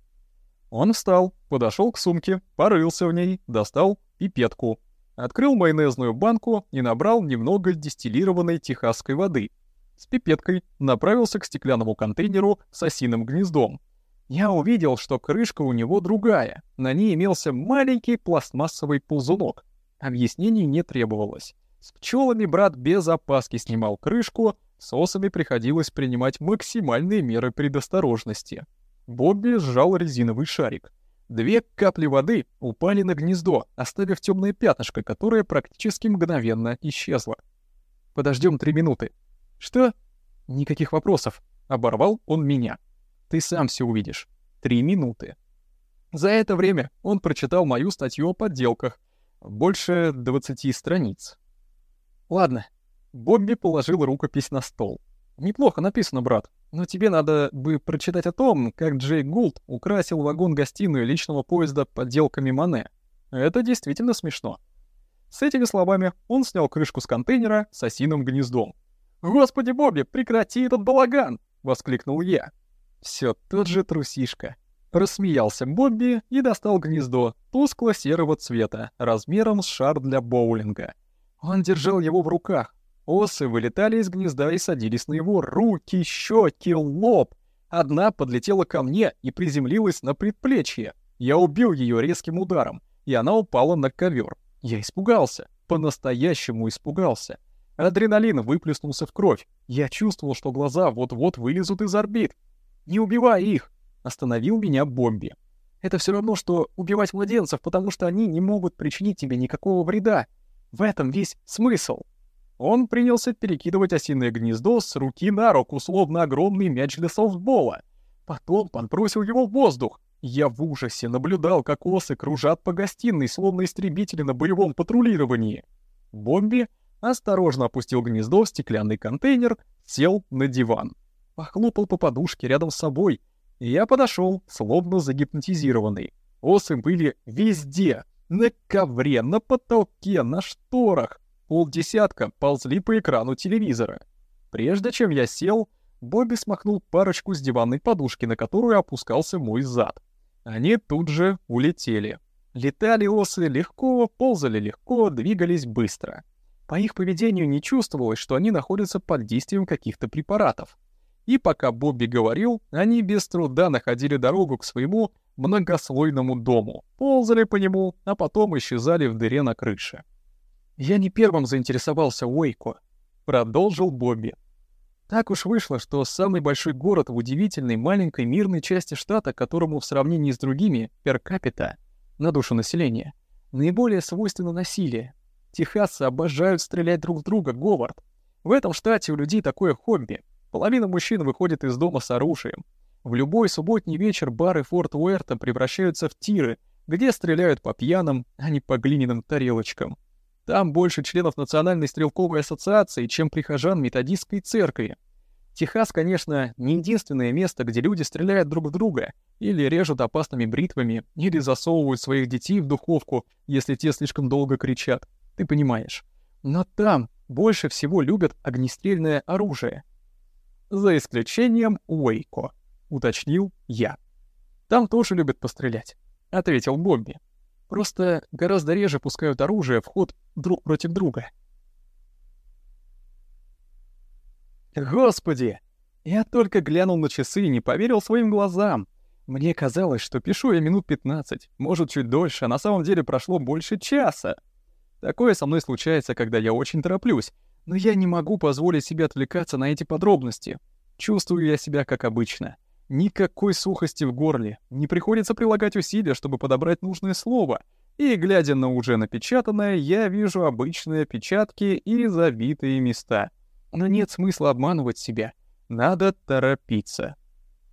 Он встал, подошел к сумке, порылся в ней, достал пипетку, открыл майонезную банку и набрал немного дистиллированной техасской воды — с пипеткой направился к стеклянному контейнеру с осиным гнездом. Я увидел, что крышка у него другая, на ней имелся маленький пластмассовый ползунок. Объяснений не требовалось. С пчелами брат без опаски снимал крышку, с осами приходилось принимать максимальные меры предосторожности. Бобби сжал резиновый шарик. Две капли воды упали на гнездо, оставив темное пятнышко, которое практически мгновенно исчезло. Подождем три минуты, «Что?» «Никаких вопросов», — оборвал он меня. «Ты сам все увидишь. Три минуты». За это время он прочитал мою статью о подделках. Больше 20 страниц. «Ладно». Бобби положил рукопись на стол. «Неплохо написано, брат, но тебе надо бы прочитать о том, как Джей Гулд украсил вагон-гостиную личного поезда подделками Мане. Это действительно смешно». С этими словами он снял крышку с контейнера с осиным гнездом. «Господи Бобби, прекрати этот балаган!» — воскликнул я. Все тот же трусишка. Рассмеялся Бобби и достал гнездо тускло-серого цвета, размером с шар для боулинга. Он держал его в руках. Осы вылетали из гнезда и садились на его руки, щеки, лоб. Одна подлетела ко мне и приземлилась на предплечье. Я убил ее резким ударом, и она упала на ковер. Я испугался, по-настоящему испугался. Адреналин выплеснулся в кровь. Я чувствовал, что глаза вот-вот вылезут из орбит. «Не убивай их!» — остановил меня Бомби. «Это все равно, что убивать младенцев, потому что они не могут причинить тебе никакого вреда. В этом весь смысл». Он принялся перекидывать осиное гнездо с руки на руку, словно огромный мяч для софтбола. Потом подбросил его в воздух. Я в ужасе наблюдал, как осы кружат по гостиной, словно истребители на боевом патрулировании. Бомби осторожно опустил гнездо в стеклянный контейнер, сел на диван. Похлопал по подушке рядом с собой, я подошел, словно загипнотизированный. Осы были везде, на ковре, на потолке, на шторах. Полдесятка ползли по экрану телевизора. Прежде чем я сел, Бобби смахнул парочку с диванной подушки, на которую опускался мой зад. Они тут же улетели. Летали осы легко, ползали легко, двигались быстро. По их поведению не чувствовалось, что они находятся под действием каких-то препаратов. И пока Бобби говорил, они без труда находили дорогу к своему многослойному дому, ползали по нему, а потом исчезали в дыре на крыше. «Я не первым заинтересовался Уэйко», — продолжил Бобби. Так уж вышло, что самый большой город в удивительной маленькой мирной части штата, которому в сравнении с другими пер капита на душу населения наиболее свойственно насилие, Техасцы обожают стрелять друг в друга, Говард. В этом штате у людей такое хобби. Половина мужчин выходит из дома с оружием. В любой субботний вечер бары Форт Уэрта превращаются в тиры, где стреляют по пьяным, а не по глиняным тарелочкам. Там больше членов Национальной стрелковой ассоциации, чем прихожан методистской церкви. Техас, конечно, не единственное место, где люди стреляют друг в друга, или режут опасными бритвами, или засовывают своих детей в духовку, если те слишком долго кричат. Ты понимаешь. Но там больше всего любят огнестрельное оружие. За исключением Уэйко, уточнил я. Там тоже любят пострелять, ответил Бобби. Просто гораздо реже пускают оружие в ход друг против друга. Господи! Я только глянул на часы и не поверил своим глазам. Мне казалось, что пишу я минут 15, может, чуть дольше, а на самом деле прошло больше часа. Такое со мной случается, когда я очень тороплюсь, но я не могу позволить себе отвлекаться на эти подробности. Чувствую я себя как обычно. Никакой сухости в горле, не приходится прилагать усилия, чтобы подобрать нужное слово. И, глядя на уже напечатанное, я вижу обычные печатки и забитые места. Но нет смысла обманывать себя. Надо торопиться.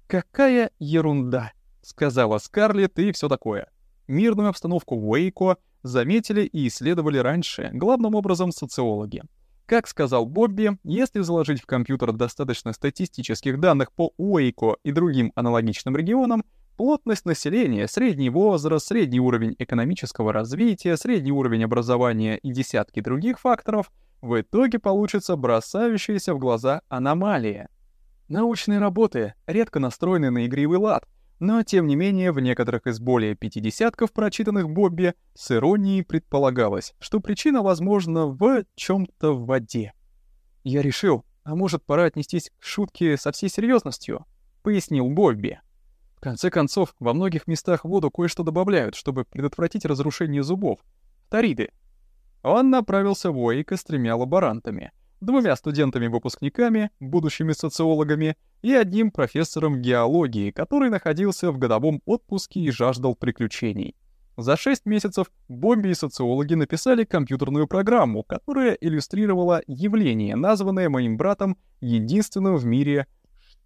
«Какая ерунда!» — сказала Скарлетт и все такое. Мирную обстановку в Уэйко заметили и исследовали раньше, главным образом социологи. Как сказал Бобби, если заложить в компьютер достаточно статистических данных по Уэйко и другим аналогичным регионам, плотность населения, средний возраст, средний уровень экономического развития, средний уровень образования и десятки других факторов, в итоге получится бросающаяся в глаза аномалия. Научные работы редко настроены на игривый лад, но тем не менее в некоторых из более пяти десятков прочитанных Бобби с иронией предполагалось, что причина, возможно, в чем-то в воде. Я решил, а может пора отнестись к шутке со всей серьезностью, пояснил Бобби. В конце концов, во многих местах воду кое-что добавляют, чтобы предотвратить разрушение зубов. Тариды. Он направился в Уэйка с тремя лаборантами — двумя студентами-выпускниками, будущими социологами, и одним профессором геологии, который находился в годовом отпуске и жаждал приключений. За шесть месяцев Бомби и социологи написали компьютерную программу, которая иллюстрировала явление, названное моим братом единственным в мире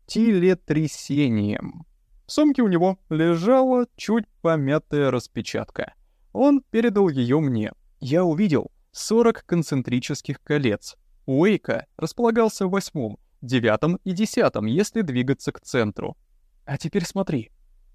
штилетрясением. В сумке у него лежала чуть помятая распечатка. Он передал ее мне. Я увидел 40 концентрических колец, Уэйка располагался в восьмом, девятом и десятом, если двигаться к центру. А теперь смотри.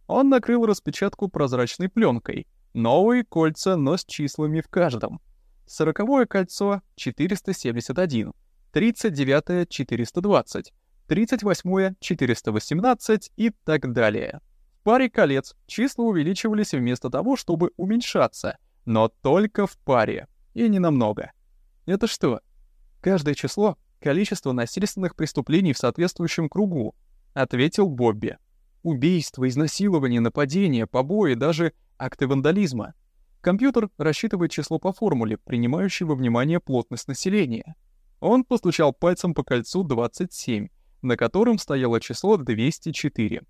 Он накрыл распечатку прозрачной пленкой. Новые кольца, но с числами в каждом. Сороковое кольцо — 471, 39-е — 420, 38-е — 418 и так далее. В паре колец числа увеличивались вместо того, чтобы уменьшаться, но только в паре, и не намного. Это что, Каждое число — количество насильственных преступлений в соответствующем кругу, — ответил Бобби. Убийства, изнасилования, нападения, побои, даже акты вандализма. Компьютер рассчитывает число по формуле, принимающей во внимание плотность населения. Он постучал пальцем по кольцу 27, на котором стояло число 204.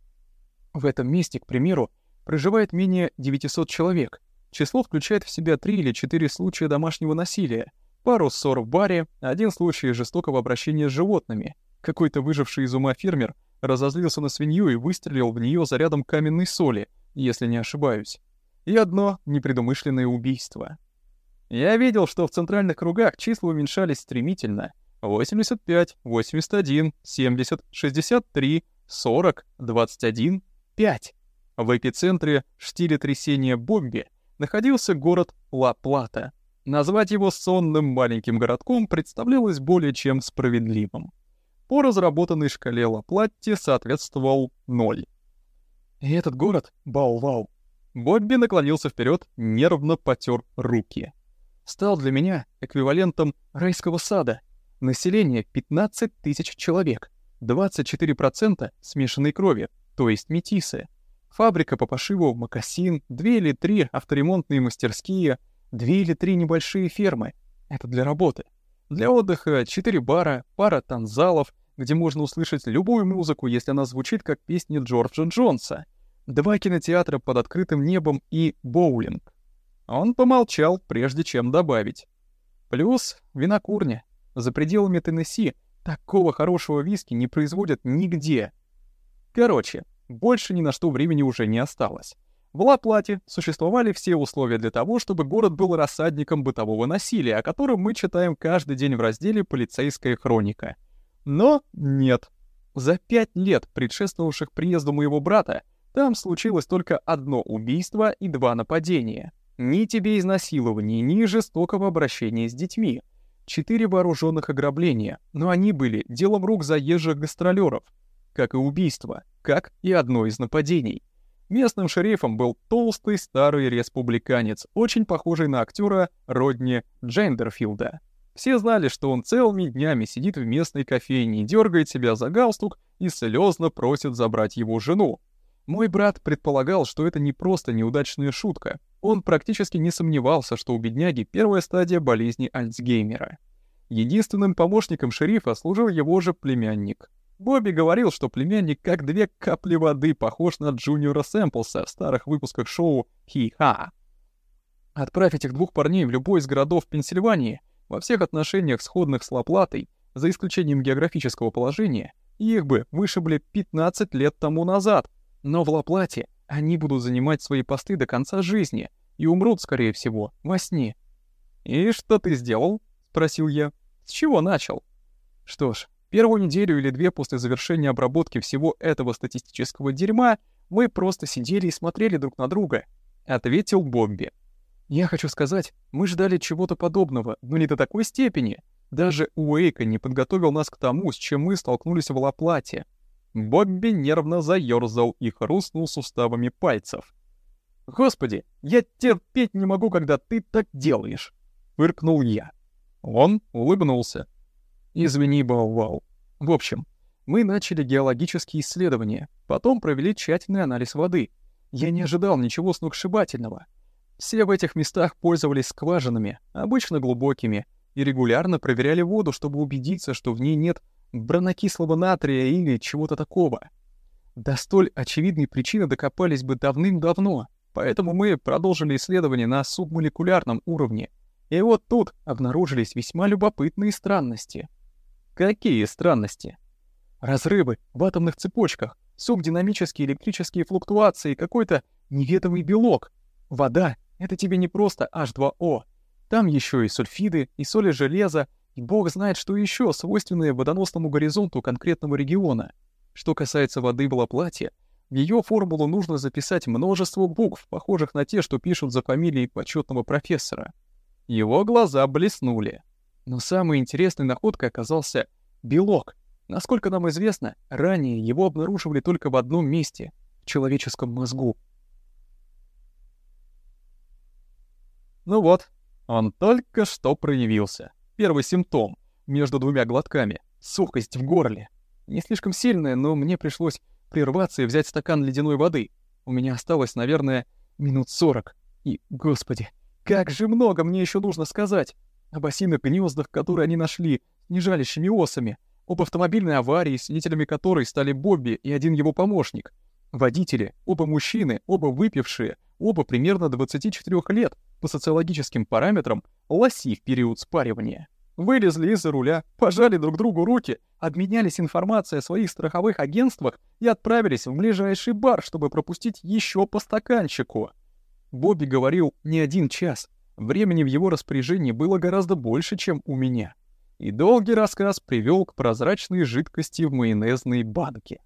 В этом месте, к примеру, проживает менее 900 человек. Число включает в себя 3 или 4 случая домашнего насилия, Пару ссор в баре, один случай жестокого обращения с животными. Какой-то выживший из ума фермер разозлился на свинью и выстрелил в нее зарядом каменной соли, если не ошибаюсь. И одно непредумышленное убийство. Я видел, что в центральных кругах числа уменьшались стремительно. 85, 81, 70, 63, 40, 21, 5. В эпицентре штиля трясения бомби находился город Ла-Плата — Назвать его сонным маленьким городком представлялось более чем справедливым. По разработанной шкале Лаплатти соответствовал ноль. И этот город — Бау-Вау. Бобби наклонился вперед, нервно потер руки. Стал для меня эквивалентом райского сада. Население 15 тысяч человек, 24% смешанной крови, то есть метисы. Фабрика по пошиву макасин, две или три авторемонтные мастерские — Две или три небольшие фермы. Это для работы. Для отдыха четыре бара, пара танзалов, где можно услышать любую музыку, если она звучит как песни Джорджа Джонса. Два кинотеатра под открытым небом и боулинг. Он помолчал, прежде чем добавить. Плюс винокурня. За пределами Теннесси такого хорошего виски не производят нигде. Короче, больше ни на что времени уже не осталось. В Ла-Плате существовали все условия для того, чтобы город был рассадником бытового насилия, о котором мы читаем каждый день в разделе «Полицейская хроника». Но нет. За пять лет, предшествовавших приезду моего брата, там случилось только одно убийство и два нападения. Ни тебе изнасилований, ни жестокого обращения с детьми. Четыре вооруженных ограбления, но они были делом рук заезжих гастролеров, как и убийство, как и одно из нападений. Местным шерифом был толстый старый республиканец, очень похожий на актера Родни Джендерфилда. Все знали, что он целыми днями сидит в местной кофейне, дергает себя за галстук и слезно просит забрать его жену. Мой брат предполагал, что это не просто неудачная шутка. Он практически не сомневался, что у бедняги первая стадия болезни Альцгеймера. Единственным помощником шерифа служил его же племянник. Бобби говорил, что племянник как две капли воды похож на Джуниора Сэмплса в старых выпусках шоу «Хи-ха». Отправь этих двух парней в любой из городов Пенсильвании, во всех отношениях сходных с Лаплатой, за исключением географического положения, их бы вышибли 15 лет тому назад. Но в Лаплате они будут занимать свои посты до конца жизни и умрут, скорее всего, во сне. «И что ты сделал?» — спросил я. «С чего начал?» Что ж, Первую неделю или две после завершения обработки всего этого статистического дерьма мы просто сидели и смотрели друг на друга, ответил Бобби. Я хочу сказать, мы ждали чего-то подобного, но не до такой степени. Даже Уэйка не подготовил нас к тому, с чем мы столкнулись в Лаплате. Бобби нервно заёрзал и хрустнул суставами пальцев. «Господи, я терпеть не могу, когда ты так делаешь!» — фыркнул я. Он улыбнулся. Извини, Бау-Вау. В общем, мы начали геологические исследования, потом провели тщательный анализ воды. Я не ожидал ничего сногсшибательного. Все в этих местах пользовались скважинами, обычно глубокими, и регулярно проверяли воду, чтобы убедиться, что в ней нет бронокислого натрия или чего-то такого. До столь очевидной причины докопались бы давным-давно, поэтому мы продолжили исследования на субмолекулярном уровне. И вот тут обнаружились весьма любопытные странности — Какие странности? Разрывы в атомных цепочках, субдинамические электрические флуктуации, какой-то неведомый белок. Вода — это тебе не просто H2O. Там еще и сульфиды, и соли железа, и бог знает, что еще свойственное водоносному горизонту конкретного региона. Что касается воды в Лаплате, в ее формулу нужно записать множество букв, похожих на те, что пишут за фамилией почетного профессора. Его глаза блеснули. Но самой интересной находкой оказался белок. Насколько нам известно, ранее его обнаруживали только в одном месте — в человеческом мозгу. Ну вот, он только что проявился. Первый симптом между двумя глотками — сухость в горле. Не слишком сильная, но мне пришлось прерваться и взять стакан ледяной воды. У меня осталось, наверное, минут сорок. И, господи, как же много мне еще нужно сказать! Об осиных гнездах, которые они нашли, снижалищами осами, об автомобильной аварии, свидетелями которой стали Бобби и один его помощник. Водители, оба мужчины, оба выпившие, оба примерно 24 лет, по социологическим параметрам, лоси в период спаривания. Вылезли из-за руля, пожали друг другу руки, обменялись информацией о своих страховых агентствах и отправились в ближайший бар, чтобы пропустить еще по стаканчику. Бобби говорил не один час — Времени в его распоряжении было гораздо больше, чем у меня. И долгий рассказ привел к прозрачной жидкости в майонезной банке.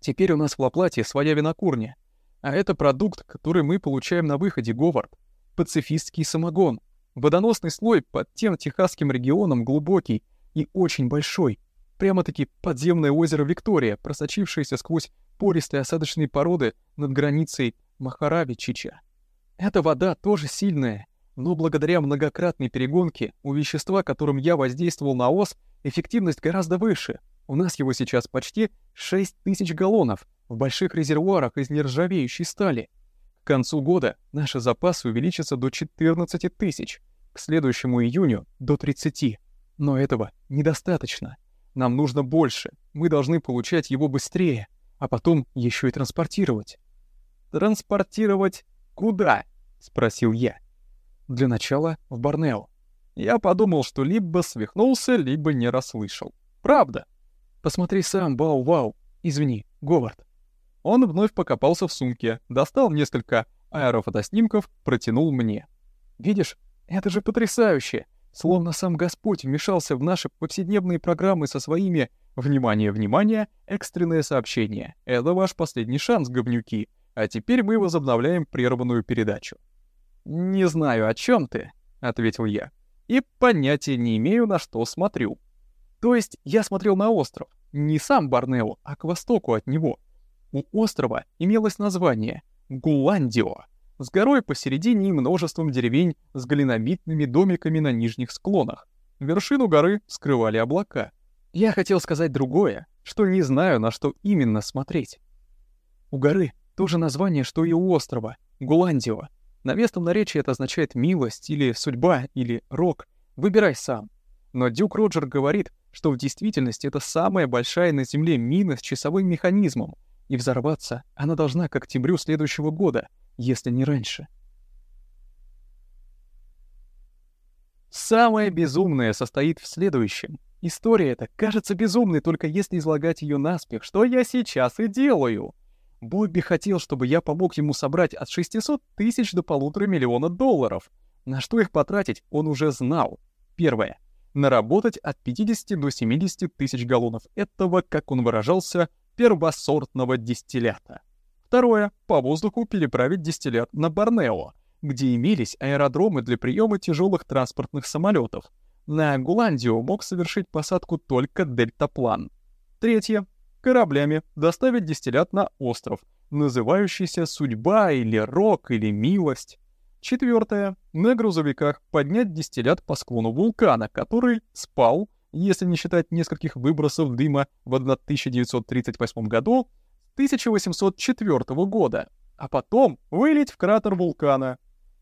Теперь у нас в Лаплате своя винокурня. А это продукт, который мы получаем на выходе, Говард. Пацифистский самогон. Водоносный слой под тем техасским регионом глубокий и очень большой. Прямо-таки подземное озеро Виктория, просочившееся сквозь пористые осадочные породы над границей Махарави-Чича. Эта вода тоже сильная, но благодаря многократной перегонке у вещества, которым я воздействовал на ос, эффективность гораздо выше. У нас его сейчас почти 6 тысяч галлонов в больших резервуарах из нержавеющей стали. К концу года наши запасы увеличатся до 14 тысяч, к следующему июню — до 30. Но этого недостаточно. Нам нужно больше, мы должны получать его быстрее, а потом еще и транспортировать. Транспортировать куда? — спросил я. «Для начала в Борнео». Я подумал, что либо свихнулся, либо не расслышал. «Правда?» «Посмотри сам, Бау-Вау. Извини, Говард». Он вновь покопался в сумке, достал несколько аэрофотоснимков, протянул мне. «Видишь, это же потрясающе! Словно сам Господь вмешался в наши повседневные программы со своими «Внимание, внимание! Экстренное сообщение! Это ваш последний шанс, говнюки! А теперь мы возобновляем прерванную передачу». «Не знаю, о чем ты», — ответил я, — «и понятия не имею, на что смотрю». То есть я смотрел на остров, не сам Борнео, а к востоку от него. У острова имелось название Гуландио, с горой посередине и множеством деревень с глинобитными домиками на нижних склонах. Вершину горы скрывали облака. Я хотел сказать другое, что не знаю, на что именно смотреть. У горы то же название, что и у острова — Гуландио. На местном наречии это означает «милость» или «судьба» или «рок». Выбирай сам. Но Дюк Роджер говорит, что в действительности это самая большая на Земле мина с часовым механизмом, и взорваться она должна к октябрю следующего года, если не раньше. Самое безумное состоит в следующем. История эта кажется безумной, только если излагать ее наспех, что я сейчас и делаю. Бобби хотел, чтобы я помог ему собрать от 600 тысяч до полутора миллиона долларов. На что их потратить, он уже знал. Первое. Наработать от 50 до 70 тысяч галлонов этого, как он выражался, первосортного дистиллята. Второе. По воздуху переправить дистиллят на Борнео, где имелись аэродромы для приема тяжелых транспортных самолетов. На Гуландию мог совершить посадку только дельтаплан. Третье кораблями доставить дистиллят на остров, называющийся «Судьба» или «Рок» или «Милость». Четвертое. На грузовиках поднять дистиллят по склону вулкана, который спал, если не считать нескольких выбросов дыма в 1938 году, с 1804 года, а потом вылить в кратер вулкана.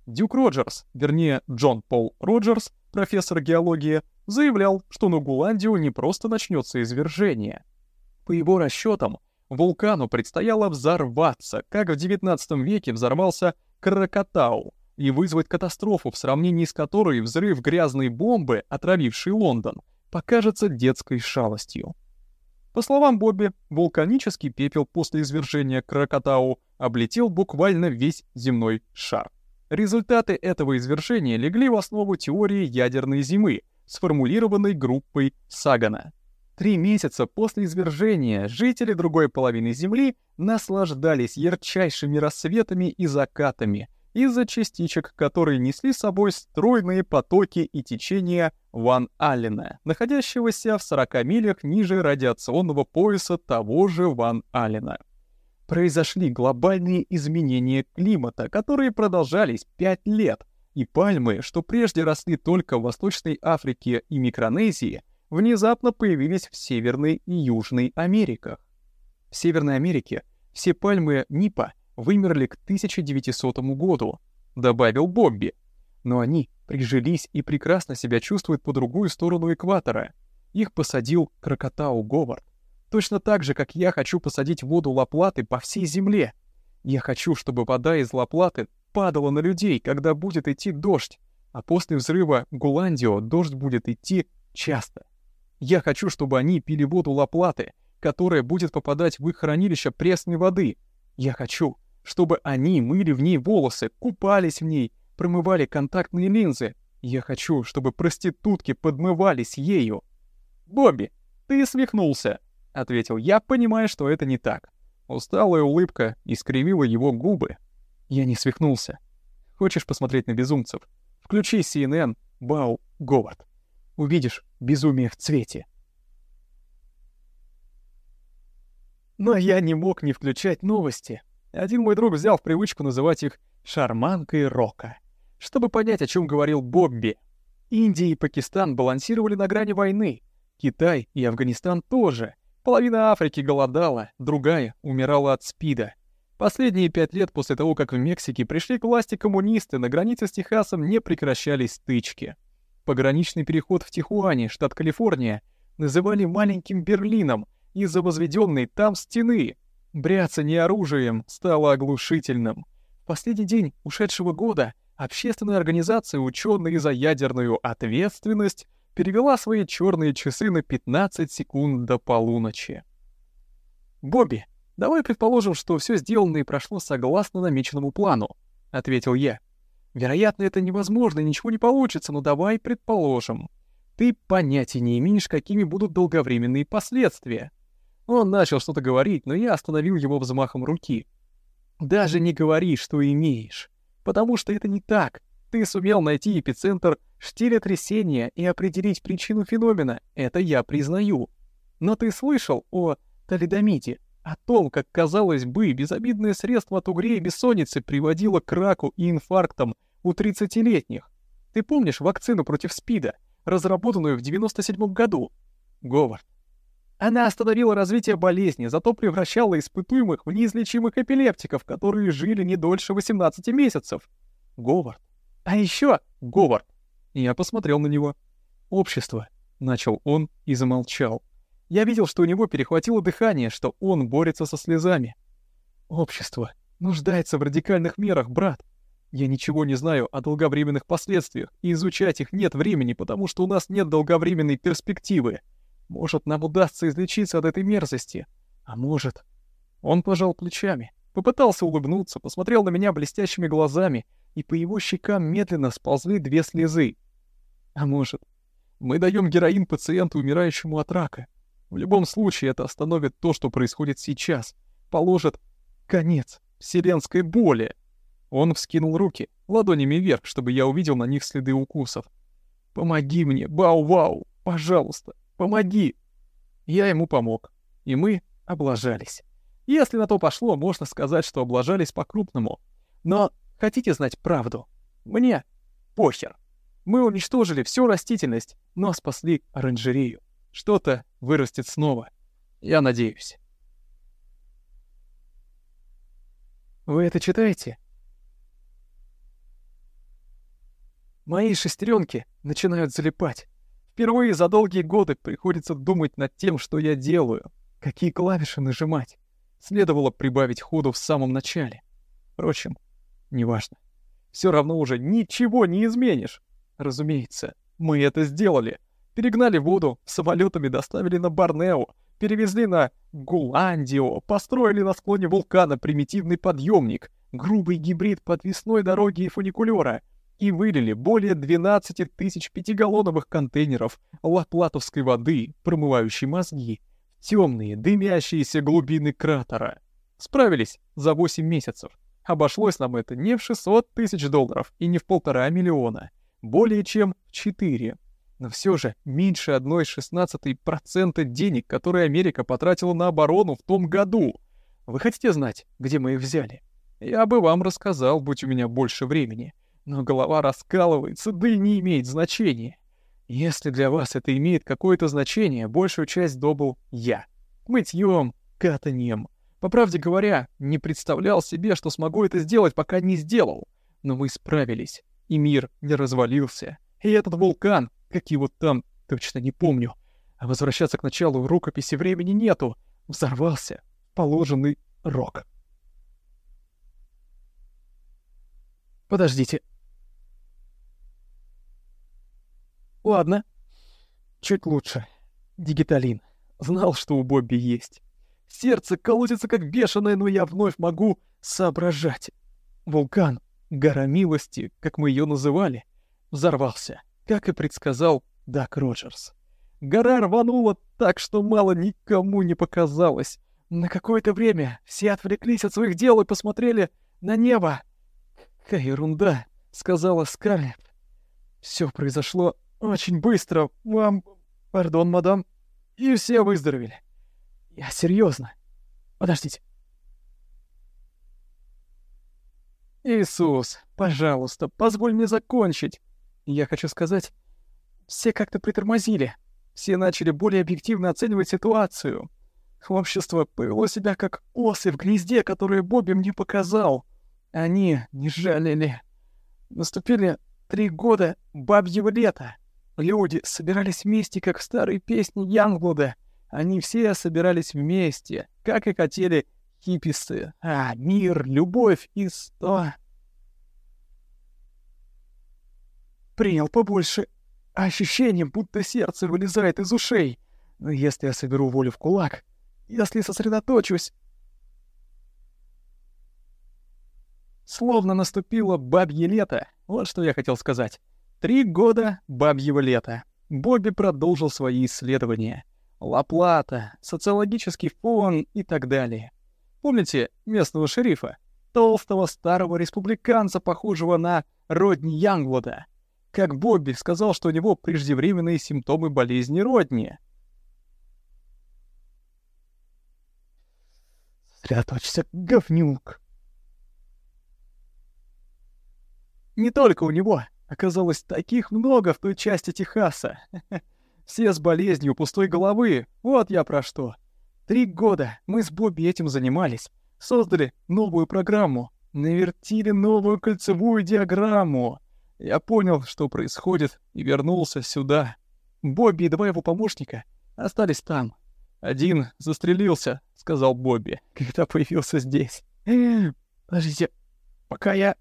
Дюк Роджерс, вернее Джон Пол Роджерс, профессор геологии, заявлял, что на Гуландию не просто начнется извержение, по его расчетам, вулкану предстояло взорваться, как в XIX веке взорвался Кракатау, и вызвать катастрофу, в сравнении с которой взрыв грязной бомбы, отравивший Лондон, покажется детской шалостью. По словам Бобби, вулканический пепел после извержения Кракатау облетел буквально весь земной шар. Результаты этого извержения легли в основу теории ядерной зимы, сформулированной группой Сагана. Три месяца после извержения жители другой половины Земли наслаждались ярчайшими рассветами и закатами из-за частичек, которые несли с собой стройные потоки и течения Ван Аллена, находящегося в 40 милях ниже радиационного пояса того же Ван Аллена. Произошли глобальные изменения климата, которые продолжались 5 лет, и пальмы, что прежде росли только в Восточной Африке и Микронезии, внезапно появились в Северной и Южной Америках. В Северной Америке все пальмы Нипа вымерли к 1900 году, добавил Бобби. Но они прижились и прекрасно себя чувствуют по другую сторону экватора. Их посадил Крокотау Говард. Точно так же, как я хочу посадить воду Лаплаты по всей земле. Я хочу, чтобы вода из Лаплаты падала на людей, когда будет идти дождь, а после взрыва Гуландио дождь будет идти часто. Я хочу, чтобы они пили воду Лаплаты, которая будет попадать в их хранилище пресной воды. Я хочу, чтобы они мыли в ней волосы, купались в ней, промывали контактные линзы. Я хочу, чтобы проститутки подмывались ею. «Бобби, ты свихнулся», — ответил я, понимая, что это не так. Усталая улыбка искривила его губы. Я не свихнулся. Хочешь посмотреть на безумцев? Включи CNN, Бау, Говард увидишь безумие в цвете. Но я не мог не включать новости. Один мой друг взял в привычку называть их «шарманкой рока», чтобы понять, о чем говорил Бобби. Индия и Пакистан балансировали на грани войны. Китай и Афганистан тоже. Половина Африки голодала, другая умирала от СПИДа. Последние пять лет после того, как в Мексике пришли к власти коммунисты, на границе с Техасом не прекращались стычки. Пограничный переход в Тихуане, штат Калифорния, называли маленьким Берлином из-за возведенной там стены. Бряцание оружием стало оглушительным. В последний день ушедшего года общественная организация «Ученые за ядерную ответственность» перевела свои черные часы на 15 секунд до полуночи. «Бобби, Давай предположим, что все сделано и прошло согласно намеченному плану, ответил я. Вероятно, это невозможно, ничего не получится, но давай предположим. Ты понятия не имеешь, какими будут долговременные последствия. Он начал что-то говорить, но я остановил его взмахом руки. Даже не говори, что имеешь, потому что это не так. Ты сумел найти эпицентр штиля и определить причину феномена, это я признаю. Но ты слышал о талидомите, о том, как, казалось бы, безобидное средство от угрей и бессонницы приводило к раку и инфарктам у 30-летних. Ты помнишь вакцину против СПИДа, разработанную в 97 году? Говард. Она остановила развитие болезни, зато превращала испытуемых в неизлечимых эпилептиков, которые жили не дольше 18 месяцев. Говард. А еще Говард. Я посмотрел на него. Общество. Начал он и замолчал. Я видел, что у него перехватило дыхание, что он борется со слезами. Общество нуждается в радикальных мерах, брат. Я ничего не знаю о долговременных последствиях, и изучать их нет времени, потому что у нас нет долговременной перспективы. Может, нам удастся излечиться от этой мерзости. А может... Он пожал плечами, попытался улыбнуться, посмотрел на меня блестящими глазами, и по его щекам медленно сползли две слезы. А может, мы даем героин пациенту, умирающему от рака, в любом случае это остановит то, что происходит сейчас. Положит конец вселенской боли. Он вскинул руки, ладонями вверх, чтобы я увидел на них следы укусов. «Помоги мне, Бау-Вау! Пожалуйста, помоги!» Я ему помог, и мы облажались. Если на то пошло, можно сказать, что облажались по-крупному. Но хотите знать правду? Мне похер. Мы уничтожили всю растительность, но спасли оранжерею. Что-то вырастет снова. Я надеюсь. Вы это читаете? Мои шестеренки начинают залипать. Впервые за долгие годы приходится думать над тем, что я делаю, какие клавиши нажимать. Следовало прибавить ходу в самом начале. Впрочем, неважно. Все равно уже ничего не изменишь. Разумеется, мы это сделали — Перегнали воду, самолетами доставили на Борнео, перевезли на Гуландио, построили на склоне вулкана примитивный подъемник, грубый гибрид подвесной дороги и фуникулера, и вылили более 12 тысяч пятигаллоновых контейнеров лаплатовской воды, промывающей мозги, в темные, дымящиеся глубины кратера. Справились за 8 месяцев. Обошлось нам это не в 600 тысяч долларов и не в полтора миллиона, более чем в 4 но все же меньше одной шестнадцатой процента денег, которые Америка потратила на оборону в том году. Вы хотите знать, где мы их взяли? Я бы вам рассказал, будь у меня больше времени. Но голова раскалывается, да и не имеет значения. Если для вас это имеет какое-то значение, большую часть добыл я. Мытьем, катаньем. По правде говоря, не представлял себе, что смогу это сделать, пока не сделал. Но мы справились, и мир не развалился. И этот вулкан как его там, точно не помню. А возвращаться к началу рукописи времени нету. Взорвался положенный рок. Подождите. Ладно. Чуть лучше. Дигиталин. Знал, что у Бобби есть. Сердце колотится как бешеное, но я вновь могу соображать. Вулкан, гора милости, как мы ее называли, взорвался как и предсказал Дак Роджерс. Гора рванула так, что мало никому не показалось. На какое-то время все отвлеклись от своих дел и посмотрели на небо. «Какая ерунда», — сказала Скарлетт. Все произошло очень быстро. Вам... Пардон, мадам. И все выздоровели. Я серьезно. Подождите. Иисус, пожалуйста, позволь мне закончить. Я хочу сказать, все как-то притормозили. Все начали более объективно оценивать ситуацию. Общество повело себя как осы в гнезде, которое Бобби мне показал. Они не жалели. Наступили три года бабьего лета. Люди собирались вместе, как в старой песне Янглуда. Они все собирались вместе, как и хотели хипписы. А, мир, любовь и сто... принял побольше. Ощущение, будто сердце вылезает из ушей. Но если я соберу волю в кулак, если сосредоточусь... Словно наступило бабье лето. Вот что я хотел сказать. Три года бабьего лета. Бобби продолжил свои исследования. Лаплата, социологический фон и так далее. Помните местного шерифа? Толстого старого республиканца, похожего на Родни Янгвуда? Как Бобби сказал, что у него преждевременные симптомы болезни Родни. «Сосредоточься, говнюк!» Не только у него. Оказалось, таких много в той части Техаса. Все с болезнью пустой головы. Вот я про что. Три года мы с Бобби этим занимались. Создали новую программу. Навертили новую кольцевую диаграмму. Я понял, что происходит, и вернулся сюда. Бобби и два его помощника остались там. Один застрелился, сказал Бобби, когда появился здесь. Подождите, пока я...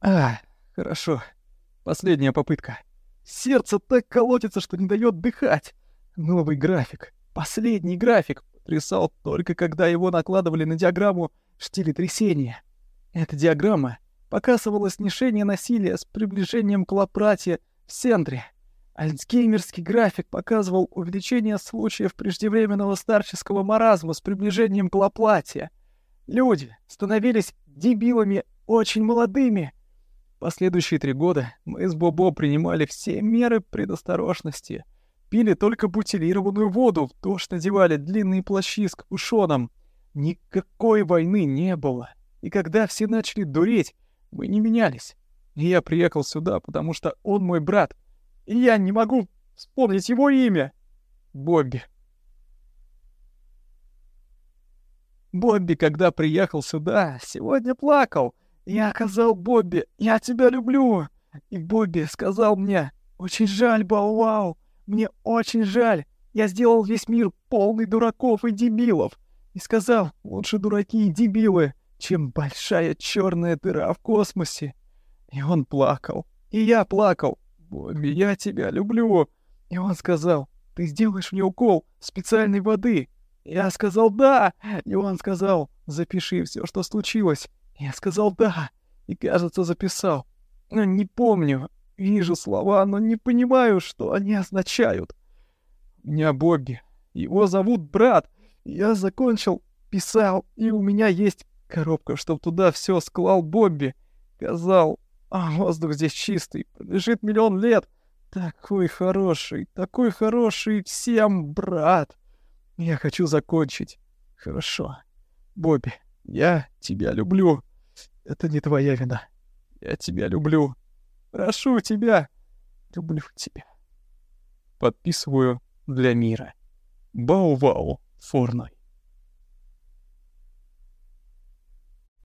А, хорошо. Последняя попытка. Сердце так колотится, что не дает дыхать. Новый график. Последний график потрясал только когда его накладывали на диаграмму в стиле трясения. Эта диаграмма показывала снижение насилия с приближением к лапрате в центре. Альцгеймерский график показывал увеличение случаев преждевременного старческого маразма с приближением к лаплате. Люди становились дебилами очень молодыми. Последующие три года мы с Бобо принимали все меры предосторожности. Пили только бутилированную воду, в дождь надевали длинные плащи с капюшоном. Никакой войны не было. И когда все начали дуреть, мы не менялись. И я приехал сюда, потому что он мой брат. И я не могу вспомнить его имя. Бобби. Бобби, когда приехал сюда, сегодня плакал — я сказал Бобби, я тебя люблю. И Бобби сказал мне, очень жаль, Бау-Вау, мне очень жаль. Я сделал весь мир полный дураков и дебилов. И сказал, лучше дураки и дебилы, чем большая черная дыра в космосе. И он плакал. И я плакал. Бобби, я тебя люблю. И он сказал, ты сделаешь мне укол специальной воды. Я сказал «да», и он сказал «запиши все, что случилось». Я сказал «да» и, кажется, записал. Но не помню. Вижу слова, но не понимаю, что они означают. У меня Бобби. Его зовут брат. Я закончил, писал, и у меня есть коробка, чтоб туда все склал Бобби. Сказал, а воздух здесь чистый, лежит миллион лет. Такой хороший, такой хороший всем брат. Я хочу закончить. Хорошо. Бобби, я тебя люблю. Это не твоя вина. Я тебя люблю. Прошу тебя. Люблю тебя. Подписываю для мира. Бау-вау, Форной.